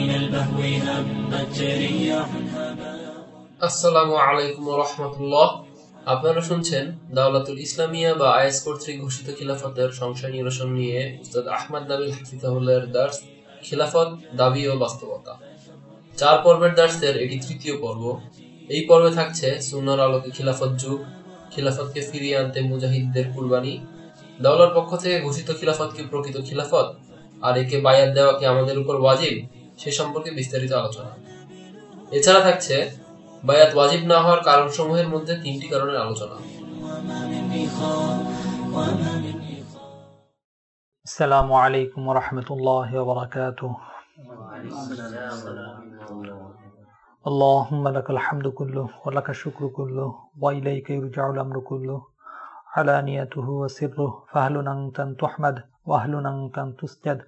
من البهو همت رياح هباء আসসালামু আলাইকুম রহমতুল্লাহ আপনারা শুনছেন দাওলাতুল ইসলামিয়া বা আইএস কর্তৃক ঘোষিত খিলাফতের সংশয় নিরসন নিয়ে উস্তাদ আহমদ নাবিল হাফিজাহুল্লাহর দার্স খিলাফত দাবি ও বাস্তবতা চার পর্বের দার্সের এটি তৃতীয় পর্ব এই পর্বে থাকছে সুন্নার আলোকে খিলাফত যুগ খিলাফতকে ফিরিয়ে আনতে মুজাহিদদের কুরবানি দাওলার পক্ষ থেকে ঘোষিত খিলাফত কি প্রকৃত খিলাফত আর একে বায়াত দেওয়া কি আমাদের উপর ওয়াজিব সে সম্পর্কে বিস্তারিত আলোচনা এছাড়া থাকছে বায়াত ওয়াজিব না হওয়ার কারণসমূহের মধ্যে তিনটি কারণের আলোচনা وما من إخاء وما من إخاء السلام عليكم ورحمة الله وبركاته اللهم لك الحمد كله ولك الشكر كله وإليك يرجع الأمر كله علانيته وسره فهل أنت أن تحمد وأهل أنت أن تسجد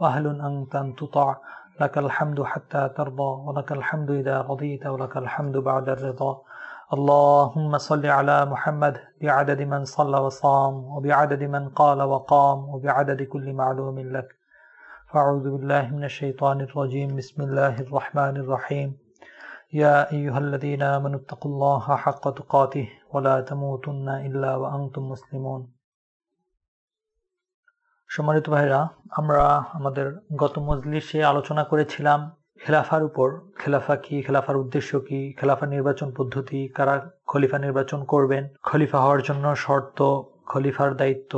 وأهل أنت أن تطاع لك الحمد حتى ترضى ولك الحمد إذا رضيت ولك الحمد بعد الرضا. اللهم صل على محمد بعدد من صلى وصام وبعدد من قال وقام وبعدد كل معلوم لك. فأعوذ بالله من الشيطان الرجيم. بسم الله الرحمن الرحيم. يا أيها الذين آمنوا اتقوا الله حق تقاته ولا تموتن إلا وأنتم مسلمون. সম্মানিত ভাইরা আমরা আমাদের গত মজলিসে আলোচনা করেছিলাম খেলাফার উপর, খেলাফা কি, খেলাফার উদ্দেশ্য কি, খেলাফা নির্বাচন পদ্ধতি, কারা খলিফা নির্বাচন করবেন, খলিফা হওয়ার জন্য শর্ত, খলিফার দায়িত্ব,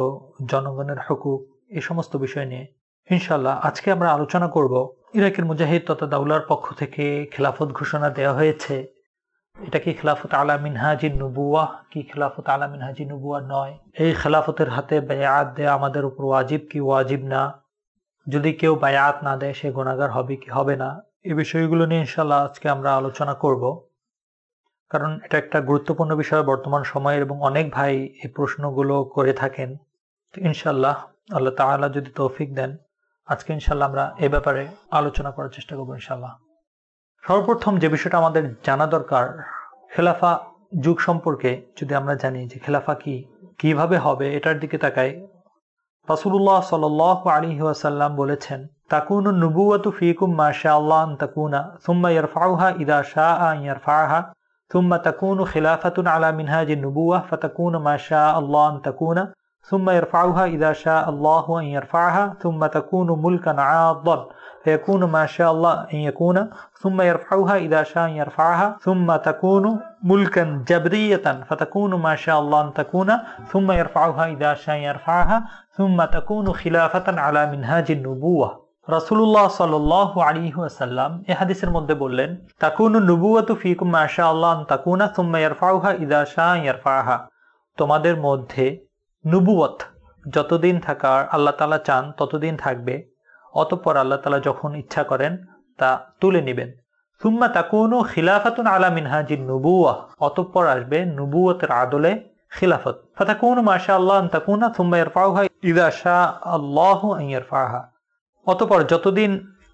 জনগণের হকুক এই সমস্ত বিষয় নিয়ে। ইনশাল্লাহ আজকে আমরা আলোচনা করব ইরাকের মুজাহিদ তথা দাউলার পক্ষ থেকে খেলাফত ঘোষণা দেওয়া হয়েছে। এটা কি খেলাফত আলা মিনহাজি নুবুয়া কি খেলাফত আলা মিনহাজি নুবুয়া নয়। এই খেলাফতের হাতে বায়াত দেয়া আমাদের উপর ওয়াজিব কি ওয়াজিব না? যদি কেউ বায়াত না দেয়, সে গুণাগার হবে কি, হবে না? এই বিষয়গুলো নিয়ে ইনশাল্লাহ আজকে আমরা আলোচনা করব। কারণ এটা একটা গুরুত্বপূর্ণ বিষয় বর্তমান সময়ের এবং অনেক ভাই এই প্রশ্নগুলো করে থাকেন। তো ইনশাল্লাহ আল্লাহ তাআলা যদি তৌফিক দেন, আজকে ইনশাল্লাহ আমরা এ ব্যাপারে আলোচনা করার চেষ্টা করব ইনশাল্লাহ সর্বপ্রথম যে বিষয়টা আমাদের জানা দরকার খেলাফা যুগ সম্পর্কে যদি আমরা জানি যে খেলাফা কি কিভাবে হবে এটার দিকে তাকাই রাসূলুল্লাহ সাল্লাল্লাহু আলাইহি ওয়াসাল্লাম বলেছেন তাকুনু নুবুওয়াতু ফীকুম মা শাআল্লাহ আন তাকুনা সুম্মা ইয়ারফাউহা ইদা শাআ আন ইয়ারফাহা ثم تكون خلافة على منهاج النبوة فتكون ما شاء الله أن تكون ثم يرفعها إذا شاء الله أن يرفعها ثم تكون ملكا عاضا فيكون ما شاء الله أن يكون ثم يرفعها إذا شاء أن يرفعها ثم تكون ملكا جبرية فتكون ما شاء الله أن تكون ثم يرفعها إذا شاء أن يرفعها ثم تكون خلافة على منهاج النبوة রাসুল্লাহ সাল্লাহ আলী ওয়াসাল্লাম এ হাদিসের মধ্যে বললেন তাকুন নুবুয়াতু ফিকুম মাশা আল্লাহ তাকুনা সুম্মা ইয়ারফাউহা ইদা শাহ ইয়ারফাহা তোমাদের মধ্যে নুবুয়ত যতদিন থাকার আল্লাহ তালা চান ততদিন থাকবে অতঃপর আল্লাহ তালা যখন ইচ্ছা করেন তা তুলে নেবেন। সুম্মা তাকুনু খিলাফাতুন আলা মিনহাজি নুবুয়া অতঃপর আসবে নুবুয়তের আদলে খিলাফত। ফাতাকুনু মাশা আল্লাহ তাকুনা সুম্মা ইয়ারফাউহা ইদা শাহ আল্লাহু ইয়ারফাহা। অতপর যতদিন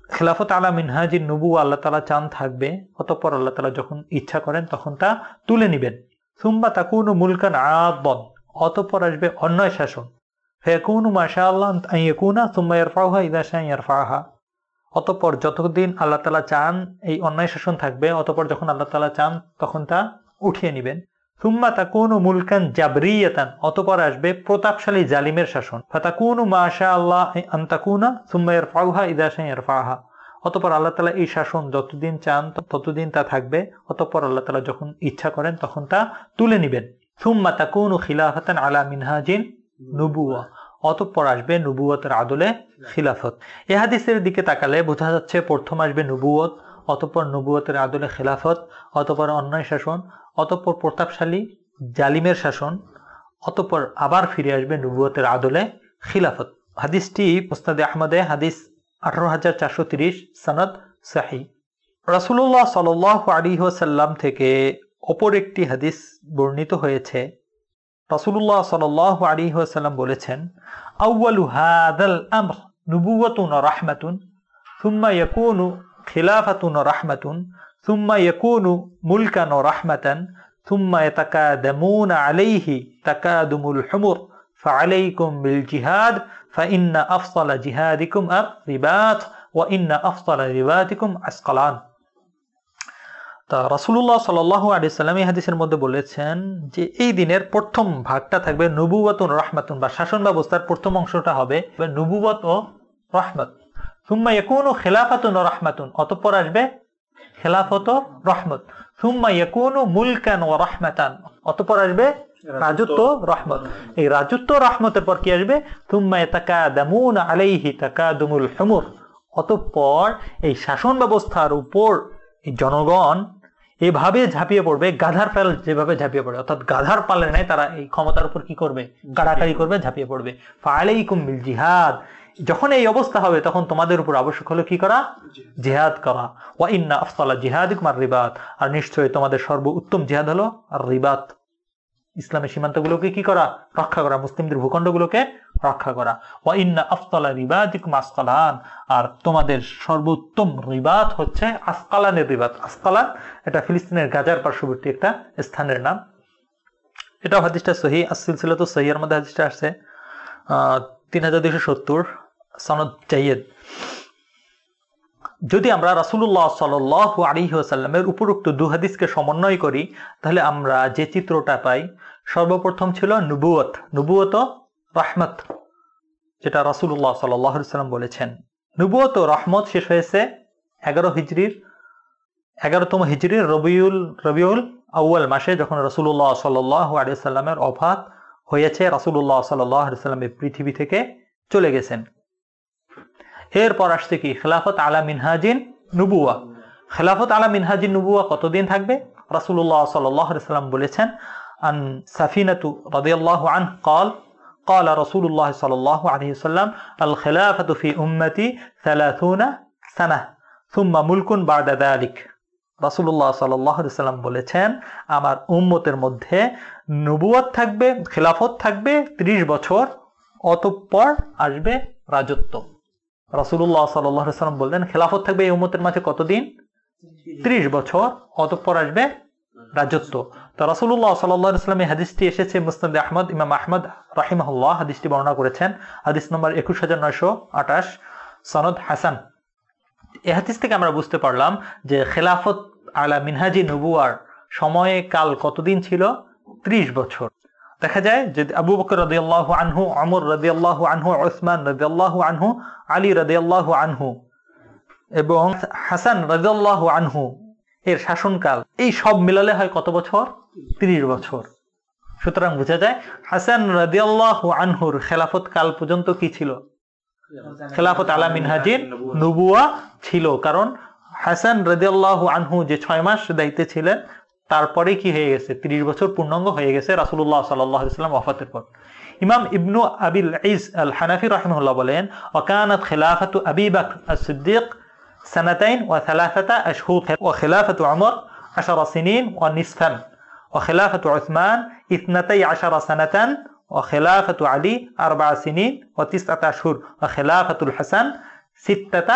খেলাফত আলা মিনহাজির নবু আল্লাহ তালা চান থাকবে, অতঃপর আল্লাহ তালা যখন ইচ্ছা করেন তখন তা তুলে নিবেন। সুম্বা তাকুনু মুলকান আদন। অতপর আসবে অন্যায় শাসন। ফেকুনু মাশা আল্লাহ ইয়কুনা সুম্মা ইয়ারফাহা ইদা শাহ ইয়ারফাহা অতপর যতদিন আল্লাহ তালা চান এই অন্যায় শাসন থাকবে, অতপর যখন আল্লাহ তালা চান, তখন তা উঠিয়ে নিবেন। সুম্মা তাকুনু মুলকান জাবরিয়াতান অতপর আসবে প্রতাপশালী জালিমের শাসন। ফাতাকুনু মাশা আল্লাহ আন্তাকুনা সুম্মা ইয়ারফাউহা ইদা শাহ ইয়ারফাহা অতপর আল্লাহ তালা এই শাসন যতদিন চান, ততদিন তা থাকবে। অতপর আল্লাহ তালা যখন ইচ্ছা করেন, তখন তা তুলে নিবেন। সুম্মা তাকুনু খিলাফাতান আলা মিনহাজিন নুবুয়া অতঃপর আসবে নুবুয়তের আদলে খিলাফত। এ হাদিসের দিকে তাকালে বোঝা যাচ্ছে প্রথম আসবে নুবুয়ত অতঃপর নবুয়তের আদলে খেলাফত অতঃপর অন্যায় শাসন অতঃপর প্রতাপশালী জালিমের শাসন অতঃপর আবার ফিরে আসবে নবুয়তের আদলে খিলাফত। হাদিসটি মুস্তাদে আহমদে হাদিস আঠারো হাজার চারশো তিরিশ সনদ সাহি রাসুল্লাহ সাল আলী সাল্লাম থেকে অপর একটি হাদিস বর্ণিত হয়েছে। রাসুল্লাহ সাল আলী সাল্লাম বলেছেন আউ্বালু হাদাল আমর নুবুয়াতুন রাহমাতুন সুম্মা ইয়াকুনু খিলাফাতুন রাহমাতুন সুম্মা ইয়াকুনু মুলকান রাহমাতান ثم يتكادمون عليه تكادم الحمر فعليكم بالجهاد فإن أفصل جهادكم الرباط ওয়া ইন্না আফসালা রিওয়ায়াতিকুম আসকালান তা রাসূলুল্লাহ সাল্লাল্লাহু আলাইহি সাল্লাম হাদিসের মধ্যে বলেছেন যে এই দিনের প্রথম ভাগটা থাকবে নবুওয়াতুন রাহমাতুন বা শাসন ব্যবস্থার প্রথম অংশটা হবে নবুওয়াত ও রহমত। সুম্মা ইয়াকুনু খিলাফাতুন ও রাহমাতুন, অতঃপর আসবে খেলাফত ও রহমত। সুম্মা ইয়াকুনু মুলকান ও রাহমাতান, অতঃপর আসবে রাজত্ব রহমত। এই রাজত্ব রহমতের পর কি আসবে? তুম্মা তাকাদামুন আলাইহি তাকাদুমুল হুমুর, অতঃপর এই শাসন ব্যবস্থার উপর এই জনগণ এভাবে ঝাঁপিয়ে পড়বে, গাধার পাল যেভাবে ঝাঁপিয়ে পড়ে, অর্থাৎ গাধার পালে নেয় তারা এই ক্ষমতার উপর কি করবে? কাড়াকাড়ি করবে, ঝাঁপিয়ে পড়বে। ফালাইকুম বিল জিহাদ। যখন এই অবস্থা হবে, তখন তোমাদের উপর আবশ্যক হলো কি করা? জিহাদ করা। ওয়া ইন্না আফসালা জিহাদিকুম আর রিবাত আর নিশ্চয়ই তোমাদের সর্ব উত্তম জিহাদ হলো আর রিবাত ইসলামের সীমান্তগুলোকে কি করা? রক্ষা করা। মুসলিমদের ভূখণ্ডগুলোকে রক্ষা করা। ওয়া ইন্না আফতালা রিবাদিকুম আসকালান। আর তোমাদের সর্বোত্তম রিবাত হচ্ছে আসকালানের রিবাত আসকালান, এটা ফিলিস্তিনের গাজার পার্শ্ববর্তী একটা স্থানের নাম। এটা হাদিসটা সহি আসছিল ছিল তো সহিয়ার মধ্যে হাদিসটা আসছে। তিন হাজার দুইশো সত্তর, সনদ জাইয়েদ। যদি আমরা রাসুল্লাহ সাল আলী আসাল্লামের উপরোক্ত দু হাদিসকে সমন্বয় করি, তাহলে আমরা যে চিত্রটা পাই, সর্বপ্রথম ছিল নুবুয়ত নুবুয়ত রহমত। যেটা রাসুল্লাহ সাল্লাম বলেছেন। নুবুয়ত রহমত শেষ হয়েছে এগারো হিজড়ির এগারোতম হিজড়ির রবিউল রবিউল আউ্য়াল মাসে যখন রসুল্লাহ সাল্লাহ আলিয়াল্লামের অফাত হয়েছে রাসুল্লাহ সাল্লামের পৃথিবী থেকে চলে গেছেন। এরপর আসছে কি? খেলাফত আলা মিনহাজিন নুবুয়া খেলাফত আলা মিনহাজিন নুবুয়া কতদিন থাকবে? রাসুল্লাহ সাল্লাম বলেছেন, আন সাফিনাতু রদিয়াল্লাহ আন কল قال رسول الله صلى الله عليه وسلم الخلافة في أمتي ثلاثون سنة ثم ملك بعد ذلك রাসুল্লাহ সাল্লাম বলেছেন আমার উম্মতের মধ্যে নবুয়াত থাকবে খেলাফত থাকবে ত্রিশ বছর অতঃপর আসবে রাজত্ব রাসুল্লাহ সাল্লাম বললেন খেলাফত থাকবে এই উম্মতের মাঝে কতদিন ত্রিশ বছর অতঃপর আসবে রাজত্ব। তো রাসুল্লাহ সাল্লাম এই হাদিসটি এসেছে মুস্তাদ আহমদ, ইমাম আহমদ রাহিমাহুল্লাহ। হাদিসটি বর্ণনা করেছেন। হাদিস নম্বর একুশ হাজার নয়শো আঠাশ, সনদ হাসান। এ হাদিস থেকে আমরা বুঝতে পারলাম যে খেলাফত আলা মিনহাজি নবুয়ার সময়ে কাল কতদিন ছিল? ত্রিশ বছর। দেখা যায় যে আবু বকর রদিয়াল্লাহু আনহু আমর রদিয়াল্লাহু আনহু, ওসমান রদিয়াল্লাহু আনহু, আলী রদিয়াল্লাহু আনহু এবং হাসান রদিয়াল্লাহু আনহু এর শাসনকাল, এই সব মিলালে হয় কত বছর? ত্রিশ বছর। সুতরাং বোঝা যায় হাসান রদিয়াল্লাহু আনহুর খেলাফত কাল পর্যন্ত কি ছিল? খেলাফত আলা মিনহাজির নবুয়া ছিল। কারণ হাসান রদিয়াল্লাহু আনহু যে ছয় মাস দায়িত্বে ছিলেন, তারপরে কি হয়ে গেছে? ত্রিশ বছর পূর্ণাঙ্গ হয়ে গেছে রাসুল্লাহ সাল্লাম ওয়াফাতের পর। ইমাম ইবনু আবিল ইস আল হানাফি রহমুল্লাহ বলেন ওকানত খেলাফত আবি বাক সিদ্দিক سنتين وثلاثة أشهر وخلافة عمر عشر سنين ونصفا وخلافة عثمان اثنتي عشر سنة وخلافة علي أربع سنين وتسعة أشهر وخلافة الحسن ستة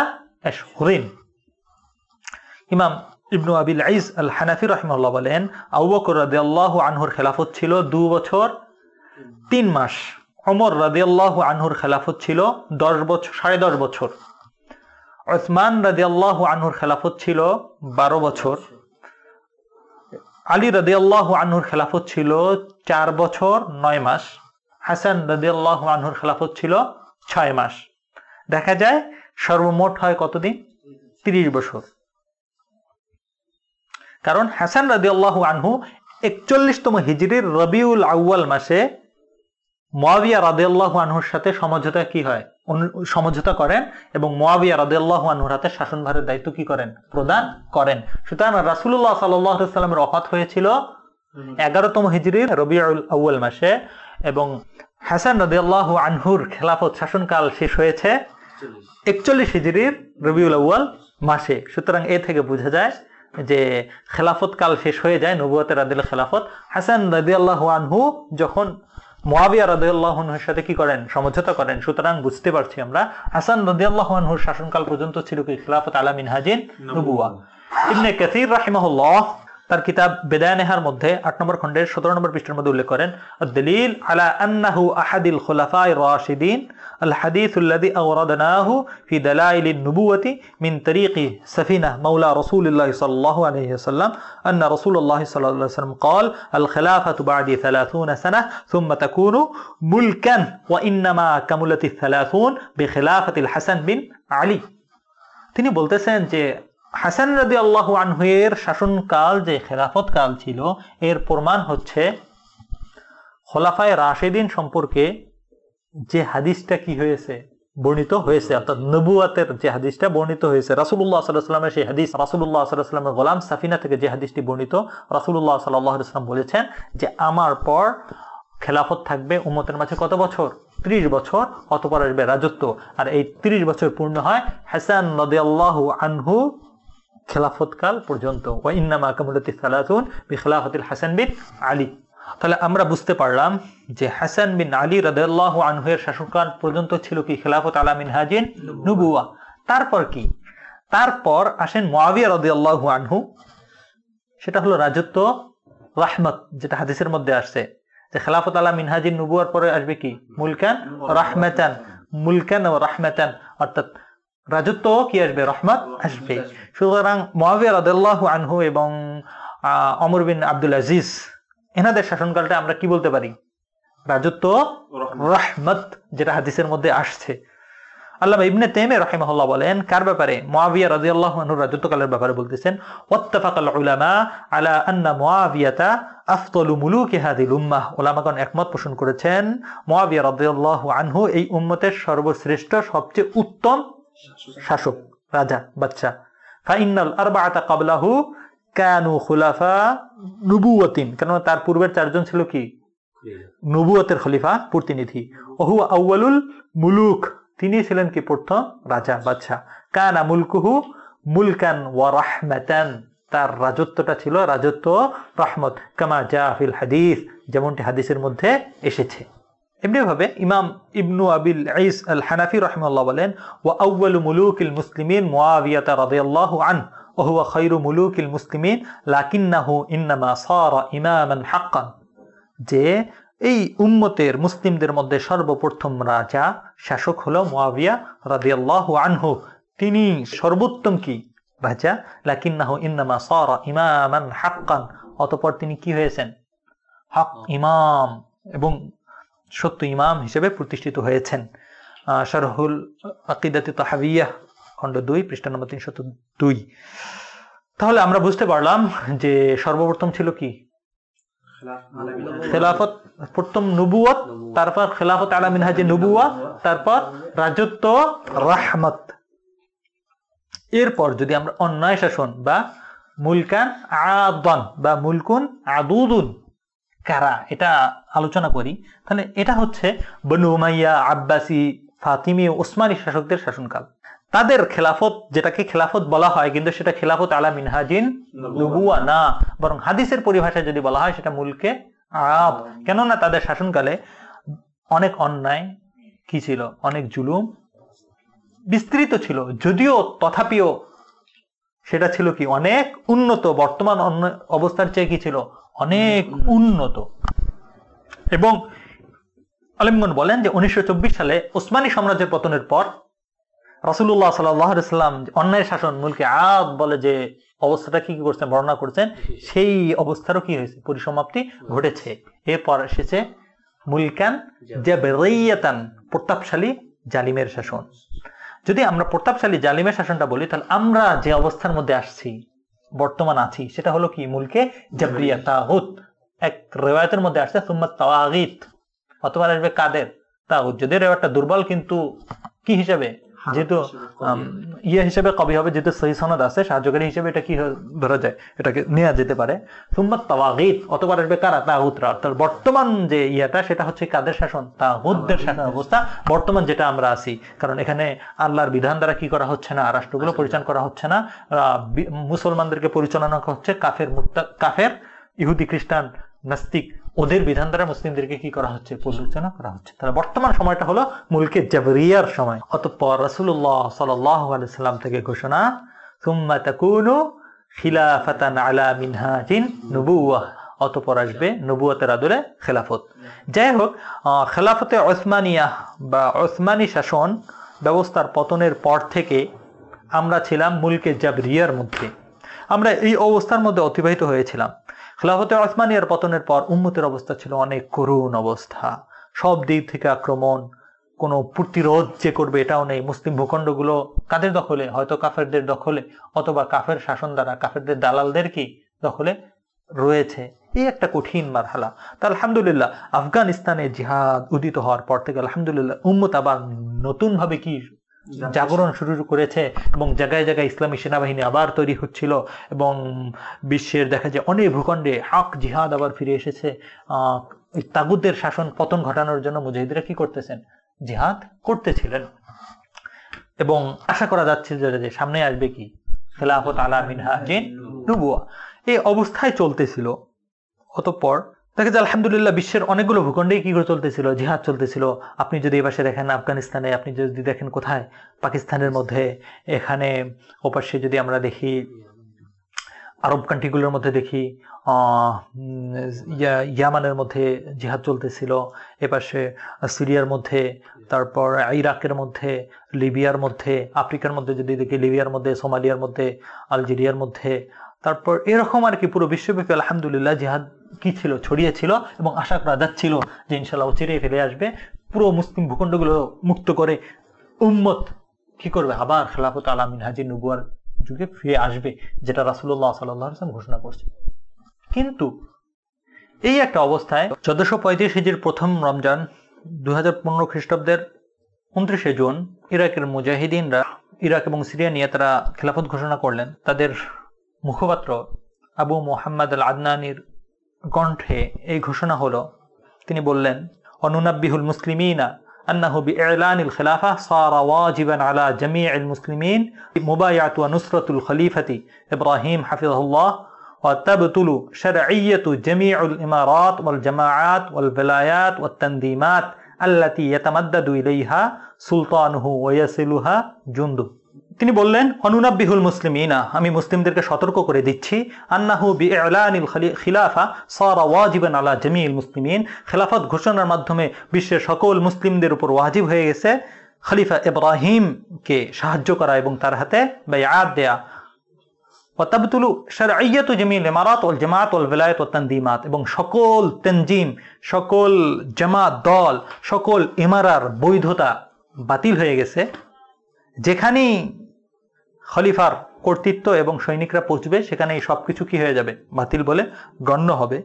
أشهر ইমাম ইবনু আবিল আইজ আল হানাফি রহমাল্লাহ বলেন আবু বকর রাদিয়াল্লাহু আনহুর খেলাফত ছিল দু বছর তিন মাস অমর রাদিয়াল্লাহু আনহুর খেলাফত ছিল দশ বছর সাড়ে দশ বছর ওসমান রাদিয়াল্লাহু আনহুর খেলাফত ছিল বারো বছর। আলী রাদিয়াল্লাহু আনহুর খেলাফত ছিল চার বছর, নয় মাস। হাসান রাদিয়াল্লাহু আনহুর খেলাফত ছিল ছয় মাস। দেখা যায় সর্বমোট হয় কতদিন? তিরিশ বছর। কারণ হাসান রাদিয়াল্লাহু আনহু একচল্লিশতম হিজরির রবিউল আউ্য়াল মাসে মোয়াবিয়া রাদিয়াল্লাহু আনহুর সাথে সমঝোতা কি হয়? সমঝোতা করেন এবং মোয়াবিয়া রাদিয়াল্লাহু আনহুর হাতে শাসনভারের দায়িত্ব কি করেন? প্রদান করেন। সুতরাং রাসুল্লাহ সাল্লামের অফাত হয়েছিল এগারোতম হিজরির রবিউল আউ্য়াল মাসে এবং হাসান রাদিয়াল্লাহু আনহুর খেলাফত শাসনকাল শেষ হয়েছে একচল্লিশ হিজরির রবিউল আউ্য়াল মাসে। সুতরাং এ থেকে বোঝা যায় যে খেলাফত কাল শেষ হয়ে যায় নবুয়াতের রাদিল খেলাফত। হাসান রাদিয়াল্লাহু আনহু যখন মোয়াবিয়া রাদিয়াল্লাহুর সাথে কি করেন? সমঝোতা করেন। সুতরাং বুঝতে পারছি আমরা হাসান রাদিয়াল্লাহু শাসনকাল পর্যন্ত ছিল কি খিলাফত আলা মিনহাজিন নবুয়া ইবনে কাসির রাহিমাহুল্লাহ তার কিতাব বেদায় নেহার মধ্যে আট নম্বর খণ্ডের সতেরো নম্বর পৃষ্ঠের মধ্যে উল্লেখ করেন দলিল আলা আন্নাহু আহাদিল খুলাফায়ে রাশিদিন الحديث الذي أوردناه في دلائل النبوة من طريق سفينة مولى رسول الله صلى الله عليه وسلم أن رسول الله صلى الله عليه وسلم قال الخلافة بعد ثلاثون سنة ثم تكون ملكا وإنما كملت الثلاثون بخلافة الحسن بن علي তিনি বলতেছেন যে হাসান রাদি আল্লাহ আনহুয়ের শাসনকাল যে খেলাফত কাল ছিল, এর প্রমাণ হচ্ছে খোলাফায় রাশেদিন সম্পর্কে যে হাদিসটা কি হয়েছে, বর্ণিত হয়েছে, অর্থাৎ নবুয়াতের যে হাদিসটা বর্ণিত হয়েছে রাসুল্লাহ সাল্লাহামের সেই হাদিস রাসুল্লাহ সাল্লাহামের গোলাম সাফিনা থেকে যে হাদিসটি বর্ণিত রাসুল্লাহ সাল্লাম বলেছেন যে আমার পর খেলাফত থাকবে উম্মতের মাঝে কত বছর? ত্রিশ বছর, অতপর আসবে রাজত্ব। আর এই ত্রিশ বছর পূর্ণ হয় হাসান নদিয়াল্লাহ আনহু খেলাফতকাল পর্যন্ত। ও ইন্নামা কামুলতি সালাতুন বি খেলাফতিল হাসান বিন আলী। তাহলে আমরা বুঝতে পারলাম যে হাসান বিন আলী রাদাল্লাহ আনহুয়ের শাসনকাল পর্যন্ত ছিল কি খেলাফত আলা মিনহাজিন নুবুয়া তারপর কি? তারপর আসেন মুয়াবিয়া রাদিয়াল্লাহু আনহু। সেটা হলো রাজত্ব রাহমত, যেটা হাদিসের মধ্যে আসছে। যে খেলাফত আলা মিনহাজিন নুবুয়ার পরে আসবে কি? মুলকান রাহমাতান। মুলকান ও রাহমাতান, অর্থাৎ রাজত্ব কি আসবে? রহমত আসবে। সুতরাং রাদিয়াল্লাহু আনহু এবং অমর বিন আব্দুল আজিজ এনাদের শাসনকালটা আমরা কি বলতে পারি? রাজত্ব রহমত। যেটা হাদিসের মধ্যে আসছে। আল্লাহ ইবনে তেমে রহিমহল্লাহ বলেন কার ব্যাপারে? মুয়াবিয়া রাদিয়াল্লাহু আনহু রাজত্বকালের ব্যাপারে বলতেছেন ওয়াত্তাফাকাল উলামা আলা আন্না মুয়াবিয়াতা আফদলু মুলুকি হাদিল উম্মাহ। উলামাগণ একমত পোষণ করেছেন মুয়াবিয়া রাদিয়াল্লাহু আনহু এই উম্মতের সর্বশ্রেষ্ঠ সবচেয়ে উত্তম শাসক, রাজা বাচ্চা ফাইনাল ক্বাবলাহু কানু খুলাফা নুবুওয়াতিন। কেননা তার পূর্বের চারজন ছিল কি? নবুয়তের খলিফা, প্রতিনিধি। ওহু আউয়ালুল মুলুক। তিনি ছিলেন কি? প্রথম রাজা, বাদশা। কানা মুলকুহু মুলকান ওয়া রাহমাতান। তার রাজত্বটা ছিল রাজত্ব, রহমত। কামা জাফিল হাদিস। যেমনটি হাদিসের মধ্যে এসেছে। এমনিভাবে ইমাম ইবনু আবিল ইস আল হানাফি রহমাল্লাহ বলেন, ওয়া আউ্বাল মুলুকিল মুসলিমিন মোয়াবিয়াতা রাদিয়াল্লাহু আন ওহুয়া খৈরু মুলুকিল মুসলিমিন, লাকিন্নাহু ইন্নামা সারা ইমামান হাক্কান। যে এই উম্মতের মুসলিমদের মধ্যে সর্বপ্রথম রাজা, শাসক হলো মোয়াবিয়া রাদিয়াল্লাহু আনহু। তিনি সর্বোত্তম কি রাজা? লাকিন্নাহু ইন্নামা সারা ইমামান হাক্কান। অতপর তিনি কি হয়েছেন? হক ইমাম এবং সত্য ইমাম হিসেবে প্রতিষ্ঠিত হয়েছেন। শারহুল আকিদাতি তাহাবিয়া, খণ্ড দুই, পৃষ্ঠা নম্বর তিনশত দুই। তাহলে আমরা বুঝতে পারলাম যে সর্বপ্রথম ছিল কি? খেলাফত, প্রথম নবুয়ত তারপর খেলাফত আলা মিনহাজে নবুয়া তারপর রাজত্ব, রাহমত। এরপর যদি আমরা অন্যায় শাসন বা মুলকান আদন বা মুলকুন আদুদুন কারা? এটা আলোচনা করি। তাহলে এটা হচ্ছে বনু উমাইয়া আব্বাসি ফাতিমি ওসমানী শাসকদের শাসনকাল। তাদের খেলাফত যেটাকে খেলাফত বলা হয় কিন্তু সেটা খেলাফত আলা মিনহাজিন নবুয়া না। বরং হাদিসের পরিভাষায় যদি বলা হয় সেটা মুলকে আব। কেননা তাদের শাসনকালে অনেক অন্যায় কি ছিল? অনেক জুলুম বিস্তৃত ছিল। যদিও তথাপিও সেটা ছিল কি? অনেক উন্নত বর্তমান অন্য- অবস্থার চেয়ে কি ছিল? অনেক উন্নত। এবং আলিমগন বলেন যে উনিশশো সালে ওসমানী সাম্রাজ্যের পতনের পর রাসুল্লাহ সাল্লাম অন্যায় শাসন, মুলকে আদ বলে যে অবস্থাটা কি কি করছেন, বর্ণনা করছেন, সেই অবস্থারও কি হয়েছে? পরিসমাপ্তি ঘটেছে। এরপর এসেছে মুলকান জাবরিয়াতান, প্রতাপশালী জালিমের শাসন। যদি আমরা প্রতাপশালী জালিমের শাসনটা বলি, তাহলে আমরা যে অবস্থার মধ্যে আসছি বর্তমান আছি। সেটা হলো কি? মুলকে জাবরিয়া তাহুত এক রেওয়ায়তের মধ্যে আসছে, সুম্মা তাওয়াগিত। অথবা আসবে কাদের? তাহুত যদি রেওয়ায়তটা দুর্বল, কিন্তু কি হিসাবে? যেহেতু ইয়ে হিসেবে কবি হবে যেহেতু সহি সনদ আছে সাহায্যকারী হিসেবে এটা কি ধরা যায় এটাকে নেওয়া যেতে পারে। সুম্মাত তাওয়াগিত অথবা আসবে কারা? তাহুতরা অর্থাৎ বর্তমান যে ইয়েটা সেটা হচ্ছে কাদের শাসন? তাহুতদের শাসন অবস্থা। বর্তমান যেটা আমরা আছি কারণ এখানে আল্লাহর বিধান দ্বারা কি করা হচ্ছে না? রাষ্ট্রগুলো পরিচালনা করা হচ্ছে না। মুসলমানদেরকে পরিচালনা করা হচ্ছে কাফের মুক্তা কাফের ইহুদি খ্রিস্টান নাস্তিক ওদের বিধান দ্বারা মুসলিমদেরকে কি করা হচ্ছে? পরিচালনা করা হচ্ছে। তাহলে বর্তমান সময়টা হলো মুলকে জাবরিয়ার সময়। অতঃপর সাল্লাল্লাহু সাল্লাম থেকে ঘোষণা, সুম্মা তাকুনু খিলাফাতান আলা মিনহাজিন অতপর আসবে নবুয়াতের আদলে খেলাফত। যাই হোক খেলাফতে ওসমানিয়া বা ওসমানী শাসন ব্যবস্থার পতনের পর থেকে আমরা ছিলাম মুলকে জাবরিয়ার মধ্যে। আমরা এই অবস্থার মধ্যে অতিবাহিত হয়েছিলাম। খেলাফতে ওসমানিয়ার পতনের পর উম্মতের অবস্থা ছিল অনেক করুণ অবস্থা। সব দিক থেকে আক্রমণ, কোনো প্রতিরোধ যে করবে এটাও নেই। মুসলিম ভূখণ্ডগুলো কাদের দখলে? হয়তো কাফেরদের দখলে, অথবা কাফের শাসন দ্বারা কাফেরদের দালালদের কি দখলে রয়েছে? এই একটা কঠিন মারহালা। তা আলহামদুলিল্লাহ, আফগানিস্তানে জিহাদ উদিত হওয়ার পর থেকে আলহামদুলিল্লাহ, উম্মত আবার নতুন ভাবে কি জাগরণ শুরু করেছে এবং জায়গায় জায়গায় ইসলামী সেনাবাহিনী আবার তৈরি হচ্ছিল এবং বিশ্বের দেখা যায় অনেক ভূখণ্ডে হক জিহাদ আবার ফিরে এসেছে। তাগুদের শাসন পতন ঘটানোর জন্য মুজাহিদরা কি করতেছেন? জিহাদ করতেছিলেন। এবং আশা করা যাচ্ছে যে সামনে আসবে কি? খেলাফত আলা মিনহা নবুয়া এই অবস্থায় চলতেছিল। অতঃপর দেখা যায় আলহামদুলিল্লাহ বিশ্বের অনেকগুলো ভূখণ্ডেই কি করে চলতেছিল? জিহাদ চলতেছিল। আপনি যদি এই পাশে দেখেন আফগানিস্তানে, আপনি যদি দেখেন কোথায়? পাকিস্তানের মধ্যে, এখানে, ওপাশে যদি আমরা দেখি, আরব কান্ট্রিগুলোর মধ্যে দেখি ইয়ামানের মধ্যে জিহাদ চলতেছিল, এপাশে, সিরিয়ার মধ্যে, তারপর ইরাকের মধ্যে, লিবিয়ার মধ্যে, আফ্রিকার মধ্যে যদি দেখি, লিবিয়ার মধ্যে, সোমালিয়ার মধ্যে, আলজেরিয়ার মধ্যে তারপর এরকম আর কি পুরো বিশ্বব্যাপী আলহামদুলিল্লাহ জিহাদ কি ছিল, ছড়িয়ে ছিল এবং আশা করা যাচ্ছিল যে ইনশাল্লাহ চিরেই ফেলে আসবে। পুরো মুসলিম ভূখণ্ডগুলো মুক্ত করে উম্মত কি করবে? আবার খেলাফত আলামিন হাজির নবুয়ার যুগে ফিরে আসবে, যেটা রাসুল্লাহ সাল্লাম ঘোষণা করছে। কিন্তু এই একটা অবস্থায় চোদ্দশো পঁয়ত্রিশ হিজির প্রথম রমজান দু হাজার পনেরো খ্রিস্টাব্দের উনত্রিশে জুন ইরাকের মুজাহিদিনরা ইরাক এবং সিরিয়া নিয়ে তারা খেলাফত ঘোষণা করলেন। তাদের মুখপাত্র আবু মোহাম্মদ আল আদনানির কণ্ঠে এই ঘোষণা হলো তিনি বললেন অনুনাব্বিহুল মুসলিমিনা أنه بإعلان الخلافة صار واجبا على جميع المسلمين مبايعة ونصرة الخليفة إبراهيم حفظه الله وتبطل شرعية جميع الإمارات والجماعات والولايات والتنظيمات التي يتمدد إليها سلطانه ويصلها جنده তিনি বললেন, অনুনাব্বিহুল মুসলিমিনা, আমি মুসলিমদেরকে সতর্ক করে দিচ্ছি। আন্নাহু বিআলানিল খালি- খিলাফা সারা ওয়াজিবান আলা জামিল মুসলিমিন। খেলাফত ঘোষণার মাধ্যমে বিশ্বের সকল মুসলিমদের উপর ওয়াজিব হয়ে গেছে। খলিফা ইব্রাহিমকে সাহায্য করা এবং তার হাতে বায়াত দেয়া। ওয়াতাবতুলু শারঈয়াতু জামিল ইমারাত ওয়াল জামাত ওয়াল ভিলায়াত ওয়াত তানদিমাত এবং সকল তানজিম, সকল জামাত দল, সকল ইমারার বৈধতা বাতিল হয়ে গেছে। যেখানেই খলিফার কর্তৃত্ব এবং সৈনিকরা পৌঁছবে সেখানে এই সবকিছু কি হয়ে যাবে বাতিল বলে গণ্য হবে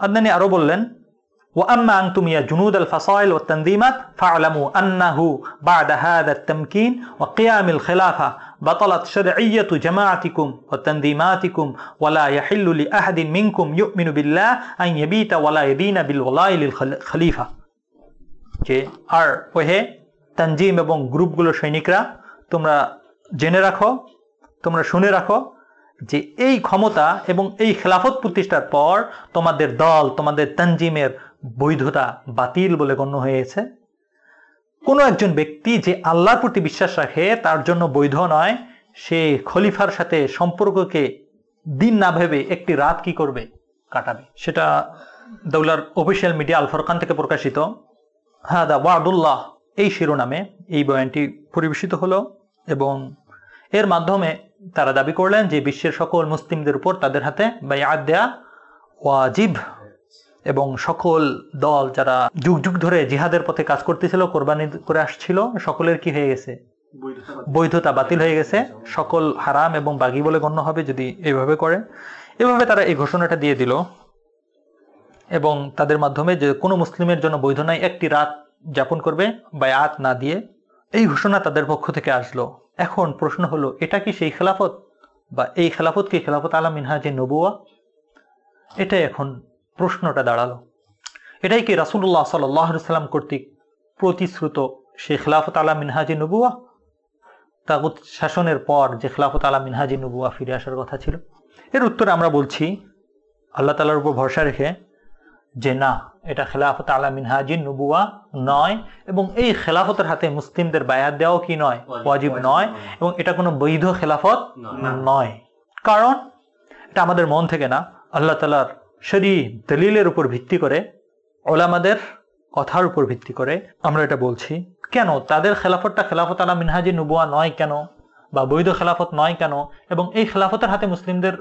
আদনানি আরো বললেন وأما أنتم يا جنود الفصائل والتنظيمات فاعلموا أنه بعد هذا التمكين وقيام الخلافة بطلت شرعية جماعتكم وتنظيماتكم ولا يحل لأحد منكم يؤمن بالله أن يبيت ولا يدين بالولاء للخليفة যে আর ওহে তানজিম এবং গ্রুপগুলোর সৈনিকরা তোমরা জেনে রাখো, তোমরা শুনে রাখো যে এই ক্ষমতা এবং এই খেলাফত প্রতিষ্ঠার পর তোমাদের দল, তোমাদের তানজিমের বৈধতা বাতিল বলে গণ্য হয়েছে। কোনো একজন ব্যক্তি যে আল্লাহর প্রতি বিশ্বাস রাখে, তার জন্য বৈধ নয়, সে খলিফার সাথে সম্পর্ককে দিন না ভেবে একটি রাত কি করবে, কাটাবে। সেটা দৌলার অফিসিয়াল মিডিয়া আল ফরকান থেকে প্রকাশিত। হাদা ওয়াদুল্লাহ, এই শিরোনামে এই বয়ানটি পরিবেশিত হলো। এবং এর মাধ্যমে তারা দাবি করলেন যে বিশ্বের সকল মুসলিমদের উপর তাদের হাতে বায়াত দেয়া ওয়াজিব এবং সকল দল যারা যুগ যুগ ধরে জিহাদের পথে কাজ করতেছিল, কোরবানি করে আসছিল, সকলের কি হয়ে গেছে? বৈধতা বাতিল হয়ে গেছে। সকল হারাম এবং বাগি বলে গণ্য হবে যদি এইভাবে করে। এভাবে তারা এই ঘোষণাটা দিয়ে দিল এবং তাদের মাধ্যমে যে কোনো মুসলিমের জন্য বৈধ নাই, একটি রাত যাপন করবে বা বায়াত না দিয়ে। এই ঘোষণা তাদের পক্ষ থেকে আসলো। এখন প্রশ্ন হলো, এটা কি সেই খেলাফত? বা এই খেলাফত কি খেলাফত আলা মিনহাজে নবুয়া এটাই এখন প্রশ্নটা দাঁড়াল। এটাই কি রাসুল্লাহ সাল্লাম কর্তৃক প্রতিশ্রুত সেই খেলাফত আলা মিনহাজি নবুয়া তাগুত শাসনের পর যে খেলাফত আলা মিনহাজি নবুয়া ফিরে আসার কথা ছিল। এর উত্তরে আমরা বলছি, আল্লাহ তালার উপর ভরসা রেখে যে না এটা খেলাফত আলা মিনহাজি নবুয়া নয় এবং এই খেলাফতের হাতে মুসলিমদের বায়াত দেওয়াও কি নয়? ওয়াজিব নয় এবং এটা কোনো বৈধ খেলাফত নয়। কারণ এটা আমাদের মন থেকে না আল্লাহ তালার শরী দলিলের উপর ভিত্তি করে ওলামাদের কথার উপর ভিত্তি করে আমরা এটা বলছি। কেন? তাদের খেলাফতটা খেলাফত আলা মিনহাজি নুবুয়া নয় কেন? বা বৈধ খেলাফত নয় কেন? এবং এই খেলাফতের হাতে মুসলিমদের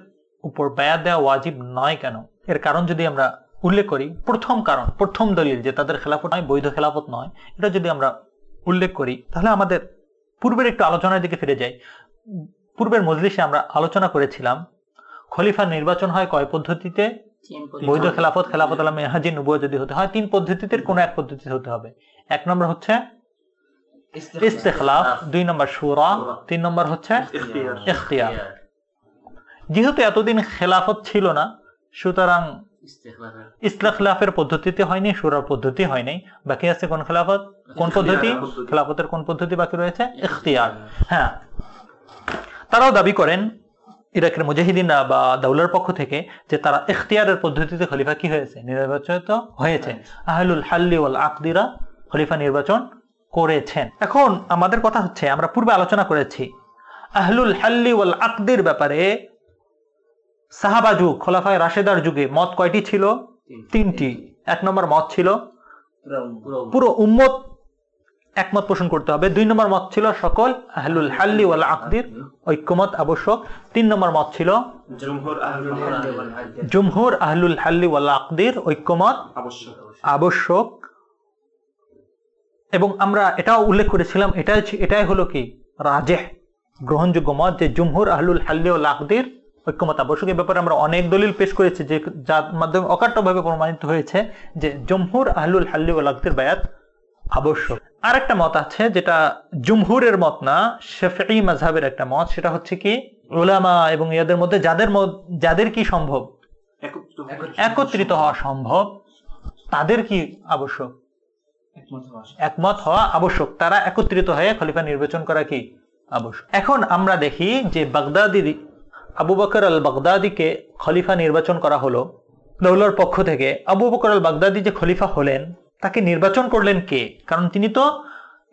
উপর বায়াত দেওয়া ওয়াজিব নয় কেন? এর কারণ যদি আমরা উল্লেখ করি প্রথম কারণ প্রথম দলিল যে তাদের খেলাফত নয় বৈধ খেলাফত নয় এটা যদি আমরা উল্লেখ করি তাহলে আমাদের পূর্বের একটু আলোচনার দিকে ফিরে যাই। পূর্বের মজলিসে আমরা আলোচনা করেছিলাম খলিফা নির্বাচন হয় কয় পদ্ধতিতে? বৈধ খেলাফত খেলাফত আলম মেহাজি নুবুয়া যদি হতে হয় তিন পদ্ধতিতে কোনো এক পদ্ধতিতে হতে হবে। এক নম্বর হচ্ছে ইস্তেখলাফ। দুই নম্বর সুরা তিন নম্বর হচ্ছে ইখতিয়ার। যেহেতু এতদিন খেলাফত ছিল না সুতরাং ইস্তেখলাফের পদ্ধতিতে হয়নি সুরার পদ্ধতি হয়নি। বাকি আছে কোন খেলাফত? কোন পদ্ধতি? খেলাফতের কোন পদ্ধতি বাকি রয়েছে? ইখতিয়ার। হ্যাঁ। তারাও দাবি করেন ইরাকের মুজাহিদিনরা বা দাউলার পক্ষ থেকে যে তারা ইখতিয়ারের পদ্ধতিতে খলিফা কি হয়েছে? নির্বাচিত হয়েছে। আহলুল হাল্লি ওয়াল আকদিরা খলিফা নির্বাচন করেছেন। এখন আমাদের কথা হচ্ছে আমরা পূর্বে আলোচনা করেছি আহলুল হাল্লি ওয়াল আকদির ব্যাপারে সাহাবা যুগ খোলাফায় রাশেদার যুগে মত কয়টি ছিল? তিনটি। এক নম্বর মত ছিল? পুরো উম্মত একমত পোষণ করতে হবে। দুই নম্বর মত ছিল সকল আহলুল হাল্লি ওয়াল আকদির ঐক্যমত আবশ্যক। তিন নম্বর মত ছিল? জুমহুর আহলুল হাল্লি ওয়াল আকদির। ঐক্যমত আবশ্যক। এবং আমরা এটাও উল্লেখ করেছিলাম এটাই এটাই হলো কি? রাজেহ গ্রহণযোগ্য মত যে জুমহুর আহলুল হাল্লি ওয়াল আকদির ঐক্যমত। আবশ্যক এই ব্যাপারে আমরা অনেক দলিল পেশ করেছি যে যার মাধ্যমে অকাট্যভাবে প্রমাণিত হয়েছে যে জমহুর আহলুল হাল্লি ওয়াল আকদির বায়াত আবশ্যক। আর একটা মত আছে যেটা জুমহুরের মত না শেফি মাঝহাবের একটা মত, সেটা হচ্ছে কি ওলামা এবং ইয়াদের মধ্যে যাদের যাদের কি সম্ভব? একত্রিত হওয়া সম্ভব। তাদের কি আবশ্যক? একমত হওয়া আবশ্যক। তারা একত্রিত হয়ে খলিফা নির্বাচন করা কি আবশ্যক? এখন আমরা দেখি যে বাগদাদি আবু বকর আল বাগদাদিকে খলিফা নির্বাচন করা হলো। দৌলার পক্ষ থেকে আবু বকর আল বাগদাদি যে খলিফা হলেন তাকে নির্বাচন করলেন কে? কারণ তিনি তো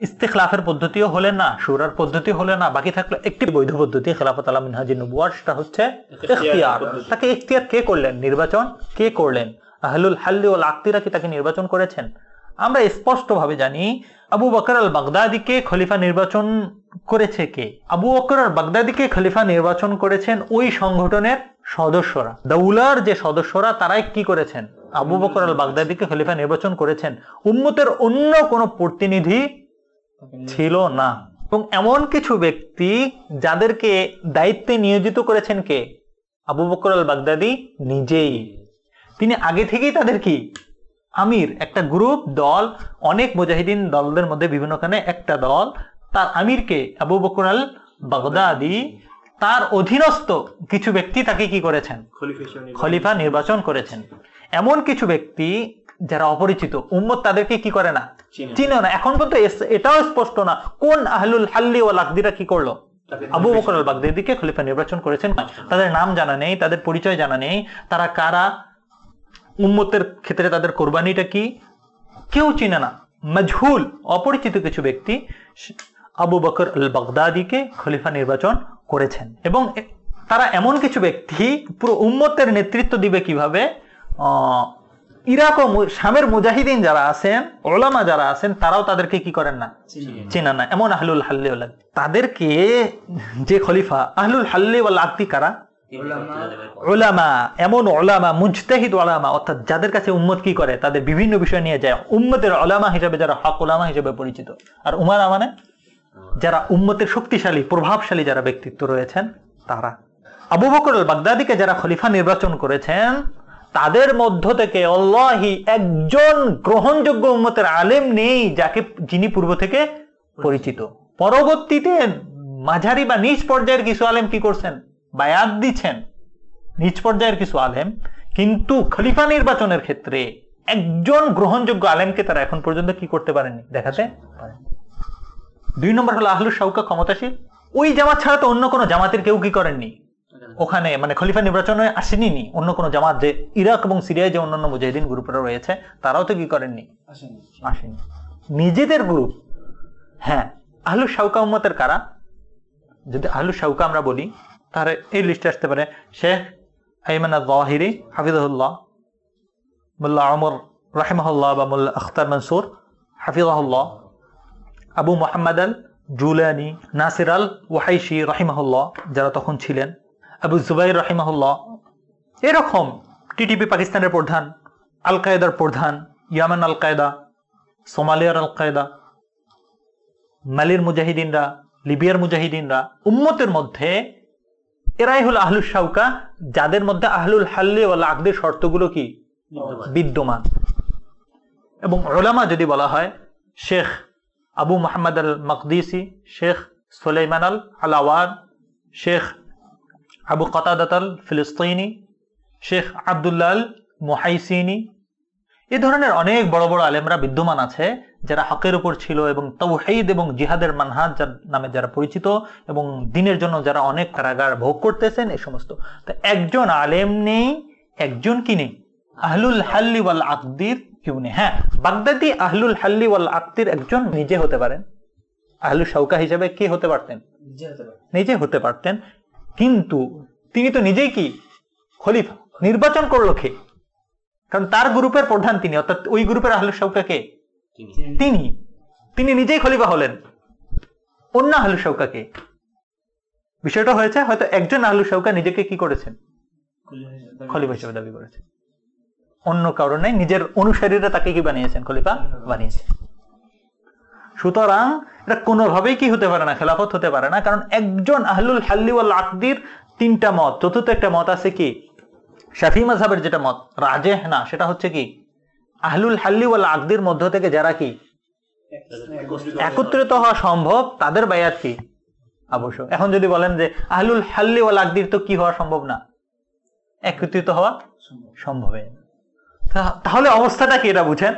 ইস্তেখলাফের পদ্ধতিও হলেন না সুরার পদ্ধতি হলেন না বাকি থাকল একটি বৈধ পদ্ধতি খেলাফত আলম মিনহাজি সেটা হচ্ছে ইখতিয়ার। তাকে ইখতিয়ার কে করলেন? নির্বাচন কে করলেন? আহলুল হাল্লি ও লাক্তিরা কি তাকে নির্বাচন করেছেন? আমরা স্পষ্ট ভাবে জানি আবু বকর আল বাগদাদিকে খলিফা নির্বাচন করেছে কে? আবু আল বাগদাদিকে খলিফা নির্বাচন করেছেন ওই সংগঠনের সদস্যরা। দৌলার যে সদস্যরা, তারাই কি করেছেন? আবু বকর আল বাগদাদিকে খলিফা নির্বাচন করেছেন। উম্মতের অন্য কোনো প্রতিনিধি ছিল না। এবং এমন কিছু ব্যক্তি যাদেরকে দায়িত্বে নিয়োজিত করেছেন কে? আবু বকর আল বাগদাদি নিজেই। তিনি আগে থেকেই তাদের কি? আমির। একটা গ্রুপ, দল। অনেক মুজাহিদিন দলদের মধ্যে বিভিন্নখানে একটা দল। তার আমিরকে আবু বকর আল বাগদাদি তার অধীনস্থ কিছু ব্যক্তি তাকে কি করেছেন? খলিফা নির্বাচন করেছেন। এমন কিছু ব্যক্তি যারা অপরিচিত উম্মত তাদেরকে কি করে না? চিনে না। এখন পর্যন্ত এটাও স্পষ্ট না কোন আহলুল হাল্লি ও লাকদিরা কি করল? আবু বকর আল বাগদাদিকে খলিফা নির্বাচন করেছেন তাদের নাম জানা নেই তাদের পরিচয় জানা নেই। তারা কারা? উম্মতের ক্ষেত্রে তাদের কোরবানিটা কি? কেউ চিনে না। মজহুল অপরিচিত কিছু ব্যক্তি আবু বকর আল বাগদাদিকে খলিফা নির্বাচন করেছেন। এবং তারা এমন কিছু ব্যক্তি পুরো উম্মতের নেতৃত্ব দিবে কীভাবে? ইরাক ও শামের মুজাহিদিন যারা আছেন ওলামা যারা আছেন তারাও তাদেরকে কি করেন না? চেনা না। এমন আহলুল হাল্লি তাদেরকে যে খলিফা আহলুল হাল্লি আত্মি কারা? ওলামা এমন ওলামা মুজতাহিদ ওলামা অর্থাৎ যাদের কাছে উম্মত কি করে? তাদের বিভিন্ন বিষয় নিয়ে যায়। উম্মতের ওলামা হিসেবে যারা হক ওলামা হিসেবে পরিচিত। আর উমারা মানে? যারা উম্মতের শক্তিশালী, প্রভাবশালী যারা ব্যক্তিত্ব রয়েছেন, তারা আবু বকর বাগদাদিকে যারা খলিফা নির্বাচন করেছেন, তাদের মধ্য থেকে অল্লাহি একজন গ্রহণযোগ্য উম্মতের আলেম নেই যাকে যিনি পূর্ব থেকে পরিচিত। পরবর্তীতে মাঝারি বা নিজ পর্যায়ের কিছু আলেম কি করছেন? বায়াত দিচ্ছেন। নিজ পর্যায়ের কিছু আলেম। কিন্তু খলিফা নির্বাচনের ক্ষেত্রে একজন গ্রহণযোগ্য আলেমকে তারা এখন পর্যন্ত কি করতে পারেনি দেখাতে পারেন দুই নম্বর হলো আহলু সাউকা ক্ষমতাশীল। ওই জামাত ছাড়া তো অন্য কোনো জামাতের কেউ কি করেননি? ওখানে মানে খলিফা নির্বাচনে আসেনি নি অন্য কোনো জামাত যে ইরাক এবং সিরিয়ায় যে অন্যান্য মুজাহিদিন গ্রুপেরা রয়েছে তারাও তো কি করেননি? আসেনি। নিজেদের গ্রুপ হ্যাঁ আহলু শাউকা উম্মতের কারা? যদি আহলু শাউকা আমরা বলি তাহলে এই লিস্টে আসতে পারে শেখ আইমান জাহিরি হাফিজুল্লাহ মোল্লা আমর রাহিমাহুল্লাহ বা Mullah Akhtar Mansour হাফিজাহুল্লাহ Abu Mohammad al Julani Nasir al Wuhayshi রাহিমাহুল্লাহ যারা তখন ছিলেন আবু জুবাইর রাহিমাহুল্লাহ এরকম টিটিপি পাকিস্তানের প্রধান আল কায়দার প্রধান ইয়ামান আল কায়দা সোমালিয়ার আল কায়দা মালির মুজাহিদিনরা লিবিয়ার মুজাহিদিনরা উম্মতের মধ্যে এরাই হলো আহলুল শাউকা যাদের মধ্যে আহলুল হাল্লি ওয়াল আকদের শর্তগুলো কি? বিদ্যমান। এবং ওলামা যদি বলা হয় শেখ আবু মোহাম্মদ আল মকদিসি শেখ সুলাইমান আল আলাওয়ান শেখ আবু কতাদাত আল ফিলিস্তিনি শেখ আবদুল্লাহ আল মুহাইসিনি এ ধরনের অনেক বড় বড় আলেমরা বিদ্যমান আছে, যারা হকের উপর ছিল এবং তৌহিদ এবং জিহাদের মানহাজ যার নামে যারা পরিচিত এবং দিনের জন্য যারা অনেক কারাগার ভোগ করতেছেন, এ সমস্ত। তো একজন আলেম নেই, একজন কি নেই? আহলুল হাল্লি ওয়াল আকদির কেউ নেই। হ্যাঁ বাগদাদি আহলুল হাল্লি ওয়াল আকদির একজন নিজে হতে পারেন। আহলুল শৌকা হিসেবে কে হতে পারতেন? নিজে হতে পারতেন। কিন্তু তিনি তো নিজেই কি? খলিফা। নির্বাচন করল কে? কারণ তার গ্রুপের প্রধান তিনি অর্থাৎ ওই গ্রুপের আহলুল শৌকা কে? তিনি। তিনি। নিজেই খলিফা হলেন। অন্য আহলু শৌকাকে বিষয়টা হয়েছে হয়তো একজন আহলু শৌকা নিজেকে কি করেছেন? খলিফা হিসেবে দাবি করেছেন। অন্য কারণে নিজের অনুসারীরা তাকে কি বানিয়েছেন? খলিফা বানিয়েছেন। সুতরাং এটা কোনোভাবেই কি হতে পারে না, খেলাফত হতে পারে না, কারণ একজন আহলুল হাল্লি ওয়াল আকদির তিনটা মত, চতুর্থ একটা মত আছে কি? শাফি মাঝাবের যেটা মত, রাজেহ না, সেটা হচ্ছে কি? আহলুল হাল্লি ওয়াল আকদির মধ্য থেকে যারা কি? একত্রিত হওয়া সম্ভব, তাদের বায়াত কি? আবশ্যক। এখন যদি বলেন যে আহলুল হাল্লি ওয়াল আকদির তো কি হওয়া সম্ভব না? একত্রিত হওয়া সম্ভব। তাহলে অবস্থাটা কি এটা বুঝেন?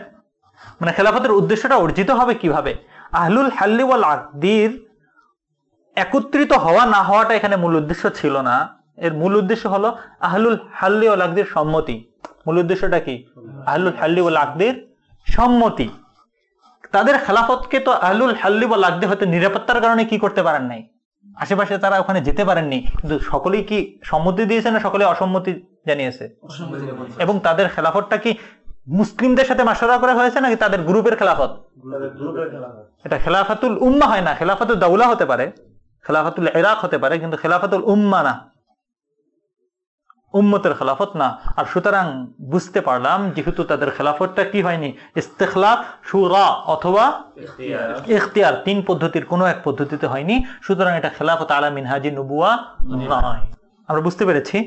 মানে খেলাফতের উদ্দেশ্যটা অর্জিত হবে কীভাবে? আহলুল হাল্লি ওয়াল আকদির একত্রিত হওয়া না হওয়াটা এখানে মূল উদ্দেশ্য ছিল না। এর মূল উদ্দেশ্য হলো আহলুল হাল্লি ওয়াল আকদির সম্মতি। মূল উদ্দেশ্যটা কি? আহলুল হাল্লি ওয়াল আকদির সম্মতি। তাদের খেলাফতকে তো আহলুল হাল্লি ওয়াল আকদি হয়তো নিরাপত্তার কারণে কি করতে পারেন নাই? আশেপাশে তারা ওখানে যেতে পারেননি কিন্তু সকলেই কি সম্মতি দিয়েছে না সকলে অসম্মতি জানিয়েছে? এবং তাদের খেলাফতটা কি মুসলিমদের সাথে মাসরা করা হয়েছে নাকি তাদের গ্রুপের খেলাফত? এটা খেলাফাতুল উম্মা হয় না খেলাফাতুল দাউলা হতে পারে খেলাফাতুল এরাক হতে পারে কিন্তু খেলাফাতুল উম্মা না। উম্মতের খেলাফত না। আর সুতরাং বুঝতে পারলাম যেহেতু তাদের খেলাফতটা কি হয়নি? ইস্তেখলাফ সুরা অথবা ইখতিয়ার। তিন পদ্ধতির কোনো এক পদ্ধতিতে হয়নি। সুতরাং এটা খেলাফত আলা মিনহাজি নবুয়া নয়। আমরা বুঝতে পেরেছি?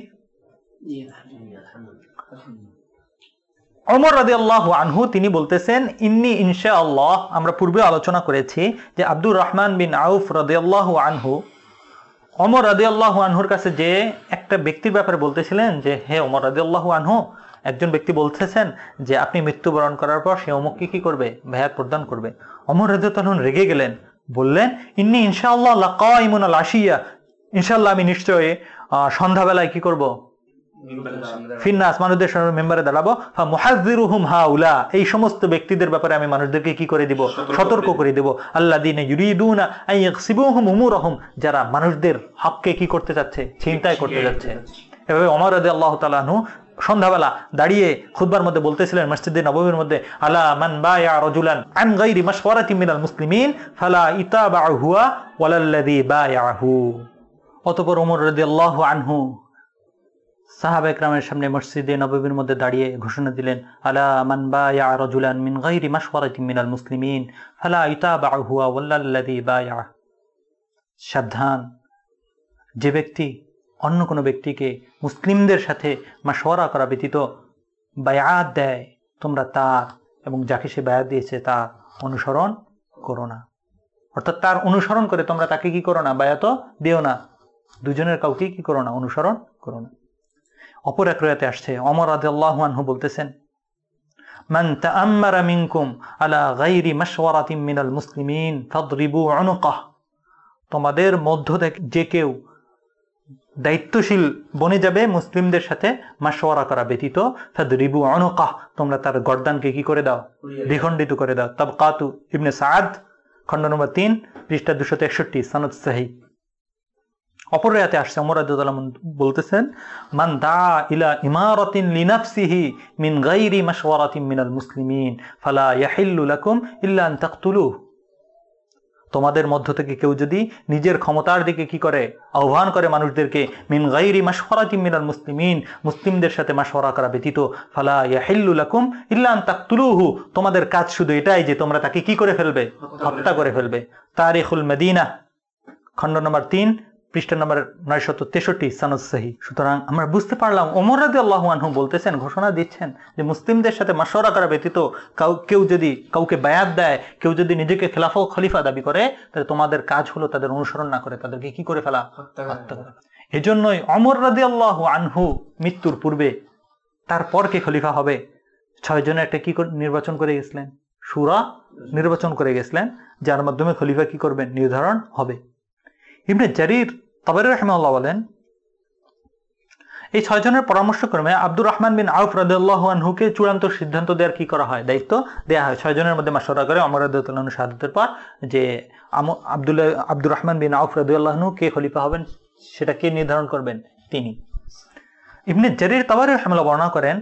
অমর রাজি আল্লাহ আনহু তিনি বলতেছেন, ইন্নি ইনশা আল্লাহ আমরা পূর্বে আলোচনা করেছি যে আব্দুর রহমান বিন আউফ রাজি আল্লাহ আনহু অমর আদি আল্লাহ আনহুর কাছে যে একটা ব্যক্তির ব্যাপারে বলতেছিলেন যে, হে অমর আদি আল্লাহ আনহু, একজন ব্যক্তি বলতেছেন যে, আপনি মৃত্যুবরণ করার পর সে অমুককে কি করবে? ভেয়াত প্রদান করবে। অমর রাজি তখন রেগে গেলেন, বললেন, ইন্নি ইনশাআল্লাহ ইমুন আল আশিয়া ইনশাল্লাহ আমি নিশ্চয়ই সন্ধ্যাবেলায় কি করব? ফিন্নাস মানুষদের মেম্বারে দাঁড়াবো। মুহাজিরুহুম হাউলা এই সমস্ত ব্যক্তিদের ব্যাপারে আমি মানুষদেরকে কি করে দিব? সতর্ক করে দিব। আল্লাহ দিনে ইউরিদুনা আইয়াকসিবুহুম উমুরহুম যারা মানুষদের হককে কি করতে চিন্তায় করতে যাচ্ছে এভাবে অমর আল্লাহ তালাহু সন্ধ্যাবেলা দাঁড়িয়ে খুদবার মধ্যে বলতেছিলেন মসজিদে নবমীর মধ্যে আলা মান বায়া রজুলান আন গাইরি মাশওয়ারাতি মিনাল মুসলিমিন ফালা ইতাবাহুয়া ওয়ালাল্লাযী বায়াহু। অতঃপর ওমর রাদিয়াল্লাহু আনহু সাহাবা একরামের সামনে মসজিদে নববীর মধ্যে দাঁড়িয়ে ঘোষণা দিলেন, আলা মান বায়া রাজুলান মিন গাইরি মাশওয়ারাতি মিনাল মুসলিমিন, ফালা ইতাবাহু ওয়ালাল্লাযী বায়া সাবধান। যে ব্যক্তি অন্য কোনো ব্যক্তিকে মুসলিমদের সাথে মাসোয়ারা করা ব্যতীত বায়াত দেয়, তোমরা তার এবং যাকে সে বায়াত দিয়েছে তা অনুসরণ করো না। অর্থাৎ তার অনুসরণ করে তোমরা তাকে কি করো না? বায়াত দিও না। দুজনের কাউকে কি করো না? অনুসরণ করো না। অপর এক রয়াতে আসছে অমর আদাল্লাহ আনহু বলতেছেন মান তাআম্মারা মিনকুম আলা গায়রি মাশওয়ারাতিন মিনাল মুসলিমিন ফাদরিবু উনুকাহ। তোমাদের মধ্য থেকে যে কেউ দায়িত্বশীল বনে যাবে মুসলিমদের সাথে মাসোয়ারা করা ব্যতীত রিবু অনকাহ তোমরা তার গর্দানকে কি করে দাও? দ্বিখণ্ডিত করে দাও। তব কাতু ইবনে সাদ খণ্ড নম্বর তিন পৃষ্ঠা দুশো একষট্টি সনদ সাহি অপর রেয়াতে আসছে। ওমর রাদিয়াল্লাহু বলতেছেন, মান দা ইলা ইমারাতিন লিনাফসিহি মিন গায়রি মাশওয়ারাতিন মিনাল মুসলিমিন, ফালা ইয়াহিল্লু লাকুম ইল্লা আন তাকতুলুহু। তোমাদের মধ্য থেকে কেউ যদি নিজের ক্ষমতার দিকে কি করে, আহ্বান করে মানুষদেরকে, মিন গাইরি মাশওয়ারাতিন মিনাল মুসলিমিন মুসলিমদের সাথে মাশওয়ারা করা ব্যতীত, ফালা ইয়াহিল্লু লাকুম ইল্লা আন তাকতুলুহু তোমাদের কাজ শুধু এটাই যে তোমরা তাকে কি করে ফেলবে? হত্যা করে ফেলবে। তারিখুল মদিনা, খণ্ড নম্বর তিন পৃষ্ঠা নম্বর নয়শত তেষট্টি সানদ সাহি। সুতরাং আমরা বুঝতে পারলাম ওমর রাদি আল্লাহ আনহু বলতেছেন ঘোষণা দিচ্ছেন যে মুসলিমদের সাথে মাসরা করা ব্যতীত কাউ কেউ যদি কাউকে বায়াত দেয় কেউ যদি নিজেকে খেলাফ খলিফা দাবি করে তাহলে তোমাদের কাজ হলো তাদের অনুসরণ না করে তাদেরকে কি করে ফেলা? হত্যা করা এজন্যই অমর রাদি আল্লাহ আনহু মৃত্যুর পূর্বে তারপর কে খলিফা হবে। ছয় জনে একটা কি নির্বাচন করে গেছিলেন? সুরা নির্বাচন করে গেছিলেন যার মাধ্যমে খলিফা কি করবেন? নির্ধারণ হবে। ইবনে জারির তবের রহমাল্লাহ বলেন, এই ছয়জনের পরামর্শক্রমে আব্দুর রহমান বিন আউফ রাদুল্লাহানহুকে চূড়ান্ত সিদ্ধান্ত দেওয়ার কি করা হয়? দায়িত্ব দেওয়া হয়। ছয়জনের মধ্যে মাসরা করে অমর রাদুল্লাহন শাহাদতের পর যে আব্দুল্লাহ আব্দুর রহমান বিন আউফ রাদুল্লাহনু কে খলিফা হবেন, সেটা কে নির্ধারণ করবেন? তিনি। ইবনে জারির তাবারি রহমাল্লাহ বর্ণনা করেন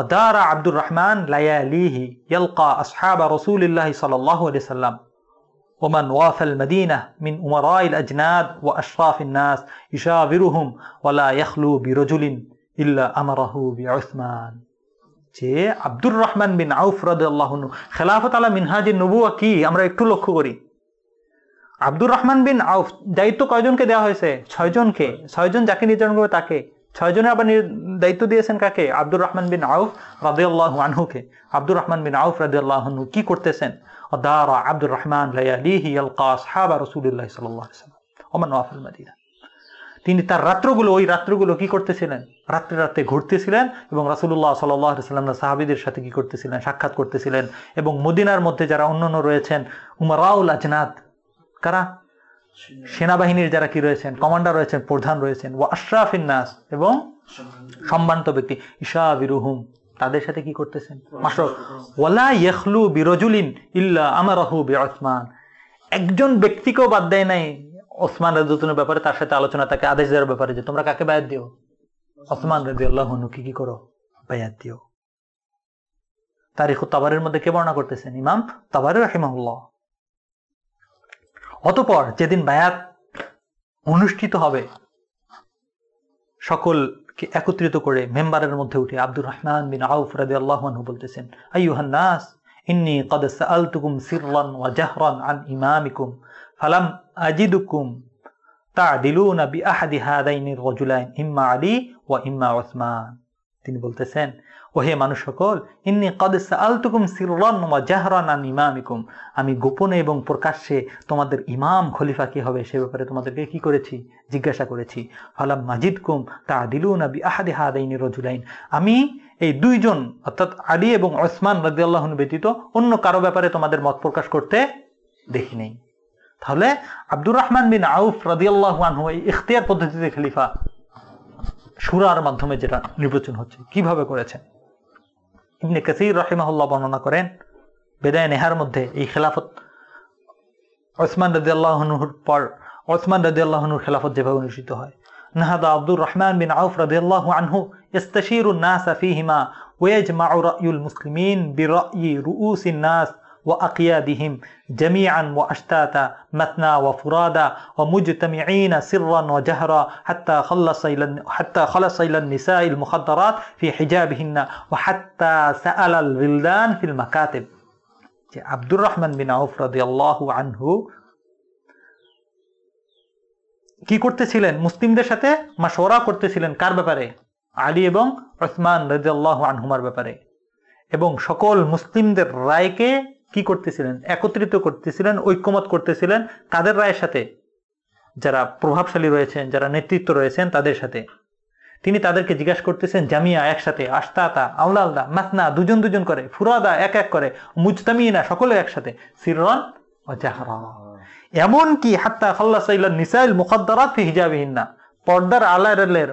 অদারা আব্দুর রহমান লায়ালিহি ইয়ালকা আসহাবা রসুলিল্লাহি সাল্লাহ আলি সাল্লাম। ومن وافى المدينة من أمراء الأجناد وأشراف الناس يشاورهم ولا يخلو برجل إلا أمره بعثمان যে আব্দুর রহমান বিন আউফ রাদিয়াল্লাহু আনহু খেলাফত আলা মিনহাজিন নবুয়া কি আমরা একটু লক্ষ্য করি আব্দুর রহমান বিন আউফ দায়িত্ব কয়জনকে দেওয়া হয়েছে ছয়জনকে ছয়জন যাকে নির্ধারণ করবে তাকে ছয়জনের আবার নির- দায়িত্ব দিয়েছেন কাকে আব্দুর রহমান বিন আউফ রাদিয়াল্লাহু আনহুকে আব্দুর রহমান বিন আউফ রাদিয়াল্লাহু আনহু কি করতেছেন দারা আব্দুর রহমান লায়ালিহি ইয়ালকা আসহাবা রাসূলুল্লাহ সাল্লাল্লাহু আলাইহি ওয়াসাল্লাম ওমান ওয়াফিল মাদিনা তিনি তার রাত্রগুলো, ওই রাত্রগুলো কি করতেছিলেন? রাত্রে রাত্রে ঘুরতেছিলেন এবং আলাইহি ওয়াসাল্লাম সাহাবীদের সাথে কি করতেছিলেন? সাক্ষাৎ করতেছিলেন এবং মদিনার মধ্যে যারা অন্যান্য রয়েছেন, উমারাউল আজনাদ, কারা? সেনাবাহিনীর যারা কি রয়েছেন? কমান্ডার রয়েছেন, প্রধান রয়েছেন ও আশরাফিন নাস এবং সম্মানিত ব্যক্তি, ঈশা বিরুহুম। তাদের সাথে কি করতেছেন? মাসর ওয়ালা বিরজুলিন ইল্লা আমারাহু বিউসমান। একজন ব্যক্তিকেও বাদ দেয় নাই ওসমান রাদিয়াল্লাহুর ব্যাপারে, তার সাথে আলোচনা, তাকে আদেশ দেওয়ার ব্যাপারে যে, তোমরা কাকে বায়াত দিও? ওসমান রাদিয়াল্লাহু আনহু, কি করো? বায়াত দিও। তারিখ তাবারের মধ্যে কে বর্ণনা করতেছেন? ইমাম তাবারি রাহিমাহুল্লাহ। অতপর যেদিন বায়াত অনুষ্ঠিত হবে সকলকে একত্রিত করে মেম্বারের মধ্যে উঠে আব্দুর রহমান বিন আউফ রাজি আল্লাহানহু বলতেছেন, আইয়ুহান নাস, ইন্নি কদ সাআলতুকুম সিরান ওয়া জাহরান আন ইমামিকুম, ফালাম আজিদুকুম তাদিলুনা বিআহাদি হাদাইনির রজুলাইন, ইম্মা আলী ওয়া ইম্মা ওসমান তিনি বলতেছেন ওহে মানুষ সকল, ইন্নি কদ সাআলতুকুম সিররান ওয়া ইমামিকুম। আমি গোপনে এবং প্রকাশ্যে তোমাদের ইমাম খলিফা কি হবে সে ব্যাপারে তোমাদেরকে কি করেছি? জিজ্ঞাসা করেছি। ফালাম মাজিদকুম তা দিলুনা বি আহাদি হাদাইনি আমি এই দুইজন, অর্থাৎ আলী এবং ওসমান রাদিয়াল্লাহু আনহু ব্যতীত অন্য কারও ব্যাপারে তোমাদের মত প্রকাশ করতে দেখি নেই। তাহলে আব্দুর রহমান বিন আউফ রাদিয়াল্লাহু আনহু এই ইখতিয়ার পদ্ধতিতে খলিফা সুরার মাধ্যমে যেটা নির্বাচন হচ্ছে, কীভাবে করেছেন? ইবনে কাসির রহিমাহুল্লাহ বর্ণনা করেন বেদায় নেহার মধ্যে এই খেলাফত ওসমান রাজিয়াল্লাহনুর পর ওসমান রাজিয়াল্লাহনুর খেলাফত যেভাবে অনুষ্ঠিত হয় নাহাদা আব্দুর রহমান বিন আউফ রাজিয়াল্লাহ আনহু ইস্তাশিরুন নাস ফিহিমা ওয়েজ মাউ রায়ুল মুসলিমিন বিরাই রুউস নাস وأقيادهم جميعا وأشتاتا مثنى وفرادا ومجتمعين سرا وجهرا حتى خلص إلى حتى خلص إلى النساء المخدرات في حجابهن وحتى سأل الولدان في المكاتب যে আব্দুর রহমান বিন আউফ রাদিয়াল্লাহু আনহু কি করতেছিলেন মুসলিমদের সাথে মাসোরা করতেছিলেন কার ব্যাপারে আলী এবং ওসমান রাদিয়াল্লাহু আনহুমার ব্যাপারে এবং সকল মুসলিমদের রায়কে কি করতেছিলেন? একত্রিত করতেছিলেন, ঐক্যমত করতেছিলেন কাদের রায়ের সাথে। যারা প্রভাবশালী রয়েছেন, যারা নেতৃত্ব রয়েছেন তাদের সাথে। তিনি তাদেরকে জিজ্ঞাসা করতেছেন, জামিয়া একসাথে আস্তাতা আল্লাহ আল্লাহ মাসনা দুজন দুজন করে, ফুরাদা এক এক করে, মুজতামিনা সকলে একসাথে সিরন ও জাহরা। এমন কি হাত্তা খাল্লা সাইলা নিসাইল মুখাদ্দারাত ফি হিজাবিহিন্না, পর্দার আলারের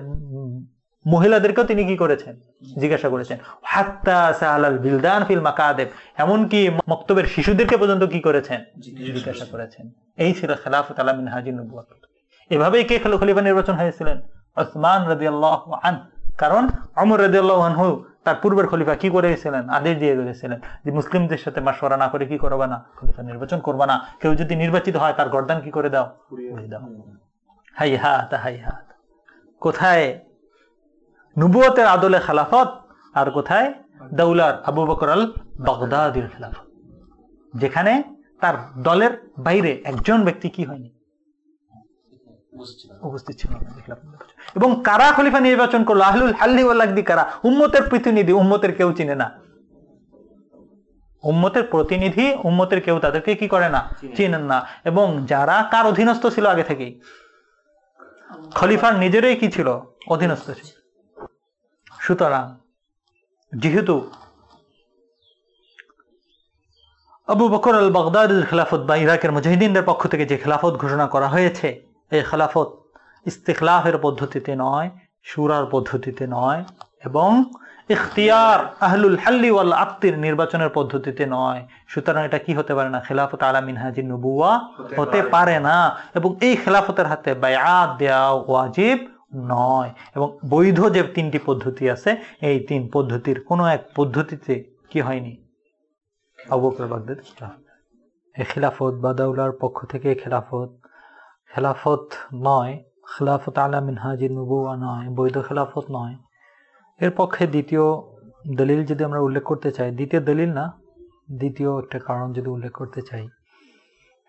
মহিলাদেরকেও তিনি কি করেছেন? জিজ্ঞাসা করেছেন। হাত্তা সাহালাল বিলদান ফিল মাকাদেব। এমনকি মক্তবের শিশুদেরকে পর্যন্ত কি করেছেন? জিজ্ঞাসা করেছেন। এই ছিল খেলাফত আলামিন হাজির নবুয়াত এভাবেই কে খল- খলিফা নির্বাচন হয়েছিলেন? ওসমান রাদিয়াল্লাহু আন কারণ অমর রাদিয়াল্লাহু আনহু তার পূর্বের খলিফা কি করেছিলেন? আদেশ দিয়ে গেছিলেন যে মুসলিমদের সাথে মাসওয়ারা না করে কি করবে না? খলিফা নির্বাচন করবে না। কেউ যদি নির্বাচিত হয় তার গর্দান কি করে দাও। দাও। হাই হাত হাই হাত। কোথায় নুবুয়তের আদলে খেলাফত আর কোথায়? দৌলার আবু বকর আল বাগদাদির খেলাফত। যেখানে তার দলের বাইরে একজন ব্যক্তি কি হয়নি? উপস্থিত ছিল। এবং কারা খলিফা নির্বাচন করল? আহলুল হাল্লি ওয়াল্লাগদি কারা? উম্মতের প্রতিনিধি উম্মতের কেউ চিনে না। উম্মতের প্রতিনিধি উম্মতের কেউ তাদেরকে কি করে না। চিনেন না। এবং যারা কার অধীনস্থ ছিল আগে থেকেই? খলিফার নিজেরই কি ছিল? অধীনস্থ ছিল। সুতরাং যেহেতু আবু বকর আল বাগদাদের খেলাফত বা ইরাকের মুজাহিদিনদের পক্ষ থেকে যে খেলাফত ঘোষণা করা হয়েছে এই খেলাফত ইস্তেখলাফের পদ্ধতিতে নয় সুরার পদ্ধতিতে নয় এবং ইখতিয়ার আহলুল হাল্লি ওয়াল আত্মির নির্বাচনের পদ্ধতিতে নয়। সুতরাং এটা কি হতে পারে না? খেলাফত আলা মিনহাজি নবুয়া হতে পারে না। এবং এই খেলাফতের হাতে বায়াত দেওয়া ওয়াজিব নয়। এবং বৈধ যে তিনটি পদ্ধতি আছে, এই তিন পদ্ধতির কোনো এক পদ্ধতিতে কি হয়নি? আবু বকর বাগদাদ এই খেলাফত বা দাউলার পক্ষ থেকে খেলাফত। খেলাফত নয়, খেলাফত আলা মিনহাজি নবুয়া নয়, বৈধ খেলাফত নয়। এর পক্ষে দ্বিতীয় দলিল যদি আমরা উল্লেখ করতে চাই, দ্বিতীয় দলিল না, দ্বিতীয় একটা কারণ যদি উল্লেখ করতে চাই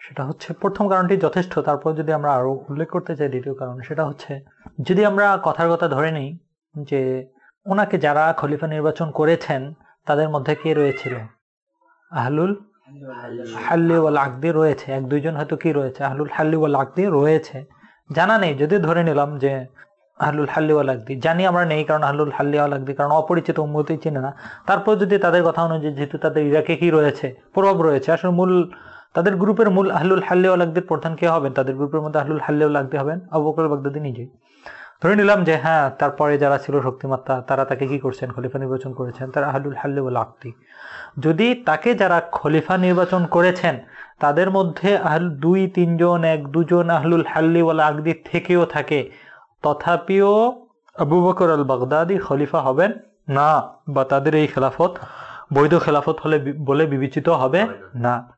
সেটা হচ্ছে প্রথম কারণটি যথেষ্ট। তারপর যদি আমরা আরও উল্লেখ করতে চাই দ্বিতীয় কারণ, সেটা হচ্ছে যদি আমরা কথার কথা ধরে নিই যে ওনাকে যারা খলিফা নির্বাচন করেছেন, তাদের মধ্যে কে রয়েছিল? আহলুল হাল্লি ওয়াল আকদি রয়েছে। এক, দুইজন হয়তো কি রয়েছে? আহলুল হাল্লি ওয়াল আকদি রয়েছে। জানা নেই, যদি ধরে নিলাম যে আহলুল হাল্লি ওয়াল আকদি, জানি আমরা নেই কারণ আহলুল হাল্লি ওয়াল আকদি, কারণ অপরিচিত উম্মতি চিনে না। তারপর যদি তাদের কথা অনুযায়ী, যেহেতু তাদের ইরাকে কি রয়েছে? প্রভাব রয়েছে। আসলে মূল তাদের গ্রুপের মূল আহলুল হাল্লি ওয়াল প্রধান কে হবেন? তাদের গ্রুপের মধ্যে আহলুল হাল্লি ওয়াল আকদি হবেন আবু বকর বাগদাদি নিজেই। ধরে নিলাম যে হ্যাঁ তারপরে যারা ছিল শক্তিমাত্রা তারা তাকে কি করছেন? খলিফা নির্বাচন করেছেন। তারা আহলুল হাল্লি ওয়াল আকদি যদি তাকে যারা খলিফা নির্বাচন করেছেন তাদের মধ্যে আহল দুই তিনজন এক দুজন আহলুল হাল্লি ওয়াল আকদি থেকেও থাকে। তথাপিও আবু বকর আল বাগদাদি খলিফা হবেন? না বা তাদের এই খেলাফত বৈধ খেলাফত হলে বলে বিবেচিত হবে না।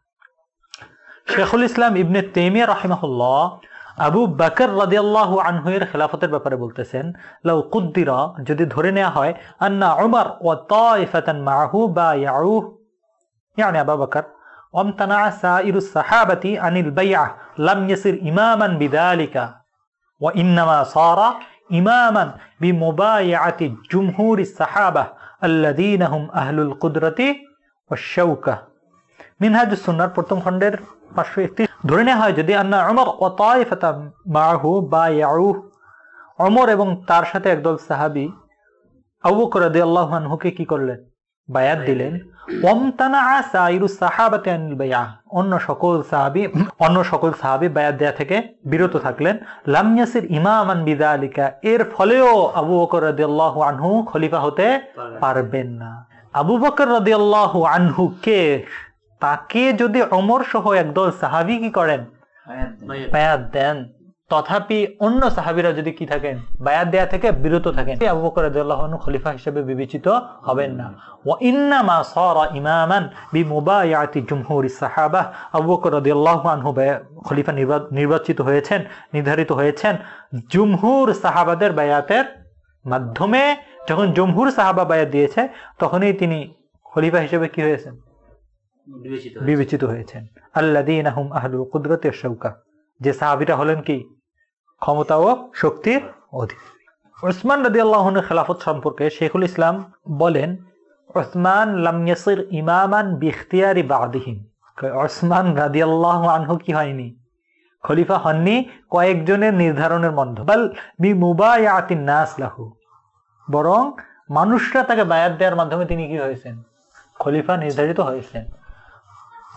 শেখুল ইসলাম ইবনে তেমিয়া রাহিমাহুল্লাহ আবু বাকর রাদিয়াল্লাহু আনহু এর খেলাফতের ব্যাপারে বলতেছেন লাউ কুদ্দিরা যদি ধরে নেওয়া হয় আন্না উমর ওয়া তাইফাতান মাআহু বায়াউহ يعني أبا بكر وامتنع سائر الصحابة عن البيعة لم يصر إماما بذلك وإنما صار إماما بمبايعة جمهور الصحابة الذين هم أهل القدرة والشوكة মিনহাজ সুন্নার প্রথম খণ্ডের পাঁচশো একত্রিশ। ধরে নেওয়া হয় যদি আন্না অমর ও মাহু বা ইয়াউ অমর এবং তার সাথে একদল সাহাবি আবু কি করলেন? বায়াত দিলেন। অন্য সকল সাহাবি অন্য সকল সাহাবি বায়াত দেয়া থেকে বিরত থাকলেন। লামিয়াসির ইমামান বিদা আলিকা এর ফলেও আবু বকর রাদিয়াল্লাহু আনহু খলিফা হতে পারবেন না। আবু বকর রাদিয়াল্লাহু আনহু কে তাকে যদি অমর সহ একদল সাহাবি কি করেন? বায়াত দেন। তথাপি অন্য সাহাবিরা যদি কি থাকেন? বায়াত দেয়া থেকে বিরত থাকেন। আবু বকর রাদিয়াল্লাহু আনহু খলিফা হিসেবে বিবেচিত হবেন না। ওয়া ইন্নামা সারা ইমামান বিমুবায়াতি জুমহুরি সাহাবা। আবু বকর রাদিয়াল্লাহু আনহু খলিফা নির্বাচিত হয়েছেন নির্ধারিত হয়েছেন জুমহুর সাহাবাদের বায়াতের মাধ্যমে। যখন জমহুর সাহাবা বায়াত দিয়েছে তখনই তিনি খলিফা হিসেবে কি হয়েছেন? বিবেচিত হয়েছেন। আল্লাদিন আহম আহলুল কুদরতের শৌকা যে সাহাবিরা হলেন কি? ক্ষমতা ও শক্তির অধিক। ওসমান রাদি আল্লাহনের খেলাফত সম্পর্কে শেখুল ইসলাম বলেন ওসমান লামিয়াসির ইমামান বিখতিয়ারি বাদিহিম। ওসমান রাদি আল্লাহ আনহু কি হয়নি? খলিফা হননি, কয়েকজনের নির্ধারণের মধ্য বাল বি মুবায়াতিন নাস লাহু। বরং মানুষরা তাকে বায়াত দেওয়ার মাধ্যমে তিনি কি হয়েছেন? খলিফা নির্ধারিত হয়েছেন।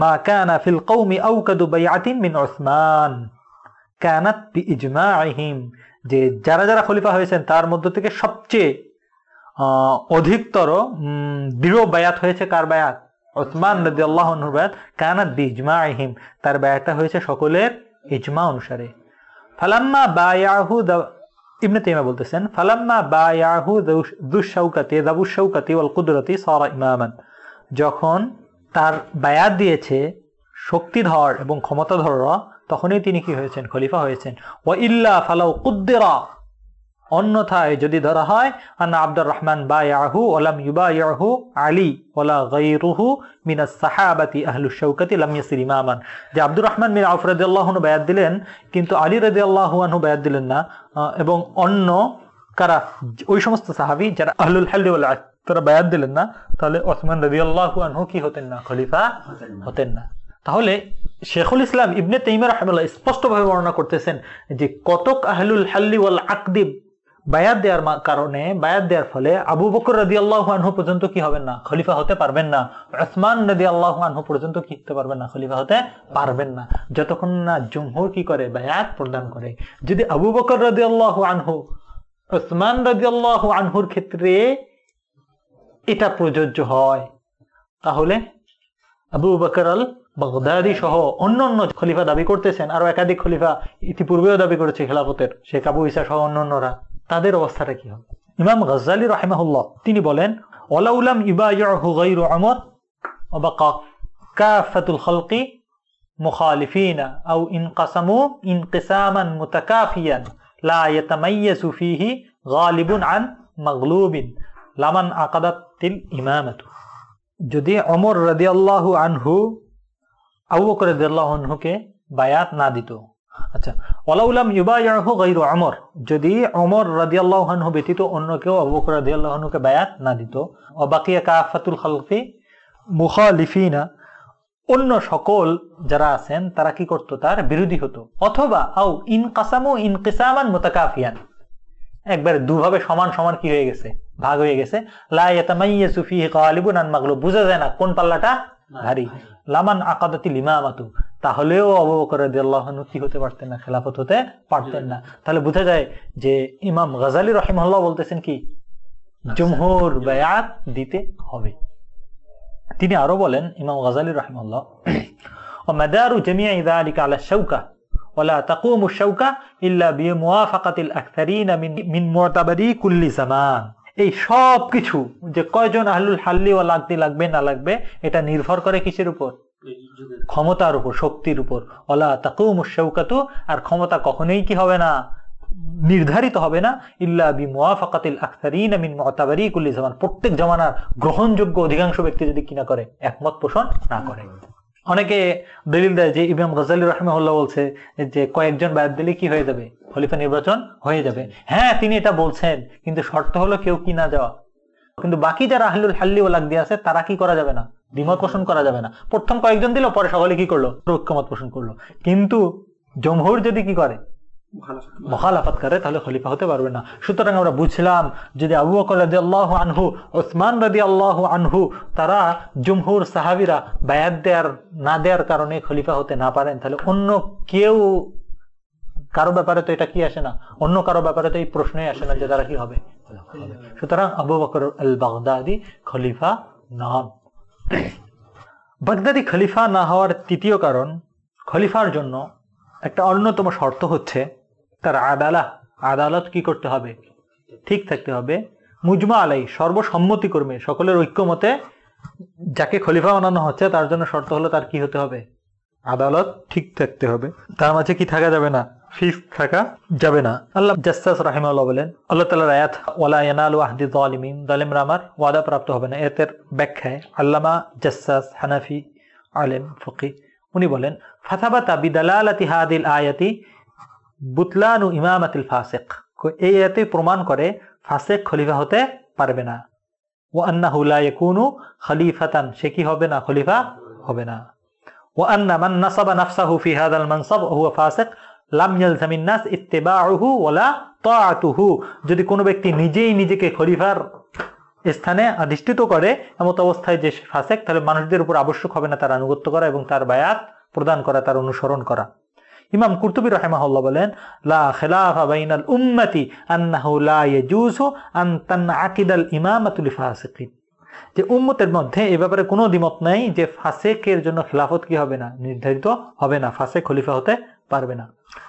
মা কানা ফিল কৌমি আউকাদু বাইআতিন মিন ওসমান কানাত বি ইজমা আহিম যে যারা যারা খলিফা হয়েছেন, তার মধ্য থেকে সবচেয়ে অধিকতর দৃঢ় বায়াত হয়েছে কার বায়াত? ওসমান রদি আল্লাহনুর বায়াত, কানাত বি ইজমা আহিম তার বায়াতটা হয়েছে সকলের ইজমা অনুসারে। ফালাম্মা বায়াহু ইবনে তেমা বলতেছেন, ফালাম্মা বায়াহু দুঃশৌকাতে দাবুশৌকাতে ওয়াল কুদরতি সরা ইমামান। যখন তার বায়াত দিয়েছে শক্তিধর এবং ক্ষমতাধররা তখনই তিনি কি হয়েছেন? খলিফা হয়েছেন। ওয়া ইল্লা ফালাউ কুদ্দিরা, অন্যথায় যদি ধরা হয়, আন্না আব্দুর রহমান বায়াহু ওলাম ইউবায়াহু আলী ওলা গাইরুহু মিনাস সাহাবাতি আহলু শৌকাতি লাম ইয়াসির ইমামান। যে আব্দুর রহমান মিন আউফ রাদিয়াল্লাহু আনহু বায়াত দিলেন, কিন্তু আলী রাদিয়াল্লাহু আনহু বায়াত দিলেন না। এবং অন্য কারা? ওই সমস্ত সাহাবি যারা আহলুল হাল্লি তারা বায়াত দিলেন না, তাহলে ওসমান রাদিয়াল্লাহু আনহু কি হতেন না? খলিফা হতেন না। তাহলে শেখুল ইসলাম ইবনে তাইমা রাহমাল্লাহ স্পষ্টভাবে বর্ণনা করতেছেন যে কতক আহলুল হাল্লি ওয়াল আকদি বায়াত দেওয়ার কারণে, বায়াত দেওয়ার ফলে আবু বকর রাদি আল্লাহ আনহু পর্যন্ত কি হবেন না? খলিফা হতে পারবেন না। ওসমান রাদি আল্লাহ আনহু পর্যন্ত কি হতে পারবেন না? খলিফা হতে পারবেন না। যতক্ষণ না জুমহুর কি করে? বায়াত প্রদান করে। যদি আবু বকর রাদি আল্লাহ আনহু, ওসমান রাদি আল্লাহ আনহুর ক্ষেত্রে এটা প্রযোজ্য হয়। তাহলে আবু বকর আল বাগদাদি সহ অন্য অন্য খলিফা দাবি করতেছেন, আরও একাধিক খলিফা ইতিপূর্বেও দাবি করেছে খেলাফতের, শেখ আবু ইসা সহ অন্য অন্যরা তাদের অবস্থাটা কি হবে? ইমাম গজ্জালি রাহিমাহুল্লাহ, তিনি বলেন ওলাউলাম ইবাইহু গাইরু আমর ওবাকা কাফাতুল খালকি মুখালিফিনা, আও ইনকাসামু ইনকিসামান মুতাকাফিয়ান, লা ইয়াতামাইয়াসু ফিহি গালিবুন আন মাগলুবিন, লামান আকাদাতিল ইমামাতু। যদি অমর রাদিয়াল্লাহু আনহু, আবু বকর আনহুকে বায়াত না দিত। আচ্ছা ওলাউলাম ইউবাইহু গায়রু অমর যদি অমর রাদিয়াল্লাহু আনহু ব্যতীত অন্য কেউ আবু বকর রাদিয়াল্লাহু আনহুকে বায়াত না দিত। ও বাকিয়া কাফাতুল খালকি মুখালিফিনা, অন্য সকল যারা আছেন, তারা কি করতো? তার বিরোধী হতো। অথবা, আও ইনকাসামু ইনকিসামান মুতাকাফিয়ান। একবারে দুভাবে সমান সমান কি হয়ে গেছে? ভাগ হয়ে গেছে লা ইয়াতামাইয়াসু ফিহি গালিবুন আন মাগলুব বুঝা যায় না কোন পাল্লাটা ভারী লামান আকাদাতিল ইমামাতু তাহলেও আবু বকর রাদিয়াল্লাহু আনহু কি হতে পারতেন না খেলাফত হতে পারতেন না তাহলে বোঝা যায় যে ইমাম গাজালি রাহিমাহুল্লাহ বলতেছেন কি জমহুর বায়াত দিতে হবে তিনি আরো বলেন ইমাম গাজালি রাহিমাহুল্লাহ ومدار جميع ذلك على الشوكة ولا تقوم الشوكة إلا بموافقة الأكثرين من من معتبري كل زمان এই সব কিছু যে কয়জন আহলুল হাল্লি ও লাগতে লাগবে, না লাগবে, এটা নির্ভর করে কিসের উপর? ক্ষমতার উপর, শক্তির উপর। ওলা তাকুম শৌকাতু আর ক্ষমতা কখনোই কি হবে না? নির্ধারিত হবে না। ইল্লা বি মুআফাকাতিল আখতারিন মিন মুতাবারি কুল্লি জামান। প্রত্যেক জামানার গ্রহণযোগ্য অধিকাংশ ব্যক্তি যদি কিনা করে, একমত পোষণ না করে। অনেকে দলিল দেয় যে ইমাম গজালি রহমাহুল্লাহ বলছে যে কয়েকজন বাদ দিলে কি হয়ে যাবে? খলিফা নির্বাচন হয়ে যাবে। হ্যাঁ তিনি এটা বলছেন, কিন্তু শর্ত হলো কেউ কি না যাওয়া কিন্তু বাকি যারা আহলুল হাল্লি ও লাগদি আছে, তারা কি করা যাবে না? দ্বিমত পোষণ করা যাবে না। প্রথম কয়েকজন দিল, পরে সকলে কি করল? ঐক্যমত পোষণ করল। কিন্তু জমহুর যদি কি করে? মহালাফাত করে। তাহলে খলিফা হতে পারবে না। সুতরাং আমরা বুঝলাম, যদি আবু আল্লাহ আনহু ওসমান রাজি আল্লাহ আনহু, তারা জুমহুর সাহাবিরা বায়াত দেয়ার, না দেওয়ার কারণে খলিফা হতে না পারেন, তাহলে অন্য কেউ, কারও ব্যাপারে তো এটা কি আসে না? অন্য কারও ব্যাপারে তো এই প্রশ্নই আসে না যে তারা কি হবে? সুতরাং আবু বকর আল বাগদাদি খলিফা নন বাগদাদি খলিফা না হওয়ার তৃতীয় কারণ, খলিফার জন্য একটা অন্যতম শর্ত হচ্ছে তার আদালা, আদালত কি করতে হবে? ঠিক থাকতে হবে। মুজমা আলাই, সর্বসম্মতি কর্মে, সকলের ঐক্যমতে যাকে খলিফা বানানো হচ্ছে, তার জন্য শর্ত হলো তার কি হতে হবে? আদালত ঠিক থাকতে হবে। তার মাঝে কি থাকা যাবে না? ফিস থাকা যাবে না। আল্লাহ জাস্তাস রাহিমাল্লাহ বলেন, আল্লাহ তালার আয়াত, ওয়ালা ইয়ানালু আহদি জালিমিন জালিমরা আমার ওয়াদা প্রাপ্ত হবে না। এতের ব্যাখ্যায় আল্লামা জাস্তাস হানাফি আলেম ফকি, উনি বলেন ফাথাবাতা বিদালালাতি হাদিল আয়াতি বুতলানু ইমামাতিল ফাসেক। এই আয়াতে প্রমাণ করে ফাসেক খলিফা হতে পারবে না। ও আন্নাহু লা ইয়াকুনু খলিফাতান, সে কি হবে না? খলিফা হবে না। ও আন্না মান নাসাবা নাফসাহু ফি হাদাল মানসাব হুয়া ফাসিক, লাম ইয়ালজামিন নাস ইত্তেবাউহু ওয়ালা তাআতুহু। যদি কোনো ব্যক্তি নিজেই নিজেকে খলিফার স্থানে অধিষ্ঠিত করে, এমত অবস্থায় যে ফাসেক, তাহলে মানুষদের উপর আবশ্যক হবে না তার আনুগত্য করা এবং তার বায়াত প্রদান করা, তার অনুসরণ করা। ইমাম কুরতুবী রাহিমাহুল্লাহ বলেন, লা খিলাফা বাইনাল উম্মতি আন্নাহু লা ইয়াজুজু আন তানআকিদাল ইমামাতু লিফাসিকিন. যে উম্মতের মধ্যে এ ব্যাপারে কোনো দ্বিমত নাই যে ফাসেকের জন্য খেলাফত কি হবে না, নির্ধারিত হবে না, ফাসেক খলিফা হতে পারবে না।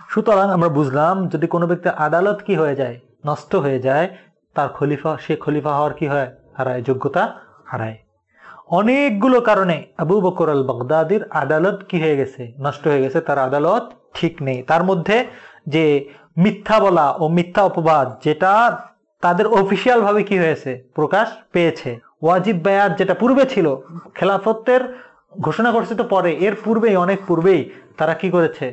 সুতরাং আমরা বুঝলাম যদি কোনো ব্যক্তি আদালত কি হয়ে যায়, নষ্ট হয়ে যায়, তার খলিফা, সে খলিফা হওয়ার কি হয়? হারায়, যোগ্যতা হারায়। অনেকগুলো কারণে আবু বকর আল বগদাদির আদালত কি হয়ে গেছে? নষ্ট হয়ে গেছে, তার আদালত ঠিক নেই। তার মধ্যে যে মিথ্যা বলা ও মিথ্যা অপবাদ, যেটা তাদের অফিসিয়াল ভাবে কি হয়েছে? প্রকাশ পেয়েছে। ওয়াজিব বায়াত যেটা পূর্বে ছিল, খেলাফতের ঘোষণা করছে তো পরে, এর পূর্বেই, অনেক পূর্বেই তারা কি করেছে?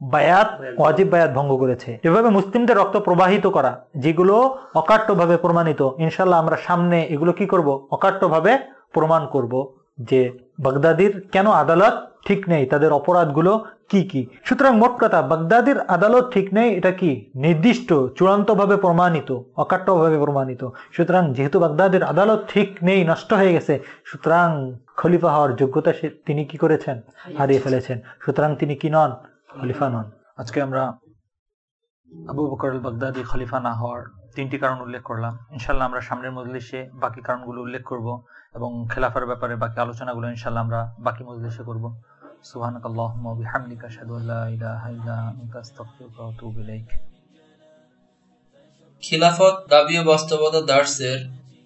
বায়াত, ওয়াজিব বায়াত ভঙ্গ করেছে। এভাবে মুসলিমদের রক্ত প্রবাহিত করা, যেগুলো অকাট্যভাবে প্রমাণিত ইনশাল্লাহ আমরা সামনে এগুলো কি করব? অকাট্যভাবে প্রমাণ করব যে বাগদাদির কেন আদালত ঠিক নেই? তাদের অপরাধগুলো কি কি? সুতরাং মোট কথা বাগদাদির আদালত ঠিক নেই এটা কি? নির্দিষ্ট চূড়ান্তভাবে প্রমাণিত অকাট্যভাবে প্রমাণিত। সুতরাং যেহেতু বাগদাদের আদালত ঠিক নেই নষ্ট হয়ে গেছে সুতরাং খলিফা হওয়ার যোগ্যতা সে তিনি কি করেছেন? হারিয়ে ফেলেছেন। সুতরাং তিনি কি নন? খলিফা নন। আজকে আমরা আবু বকর বাগদাদি খলিফা না হওয়ার তিনটি কারণ উল্লেখ করলাম। ইনশাল্লাহ আমরা সামনের মজলিসে বাকি কারণগুলো উল্লেখ করব। এবং খেলাফার ব্যাপারে বাকি আলোচনাগুলো ইনশাল্লাহ আমরা বাকি মজলিসে করব। সুবহানাক আল্লাহুম্মা ওয়া বিহামদিকা আশহাদু আল্লা ইলাহা ইল্লা আনতা খিলাফত, দাবি ও বাস্তবতা দার্সের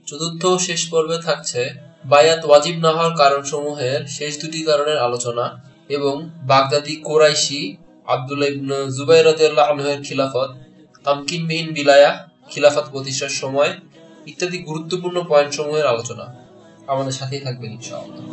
চতুর্থ শেষ পর্বে থাকছে বায়াত ওয়াজিব না হওয়ার কারণসমূহের শেষ দুটি কারণের আলোচনা এবং বাগদাদি কোরাইশি আব্দুল্লাহ ইবনে জুবাইর রাদিয়াল্লাহু আনহুর খিলাফত তামকিন বিন বিলায়া, খিলাফত প্রতিষ্ঠার সময় ইত্যাদি গুরুত্বপূর্ণ পয়েন্ট সমূহের আলোচনা। আমাদের সাথেই থাকবেন ইনশাআল্লাহ।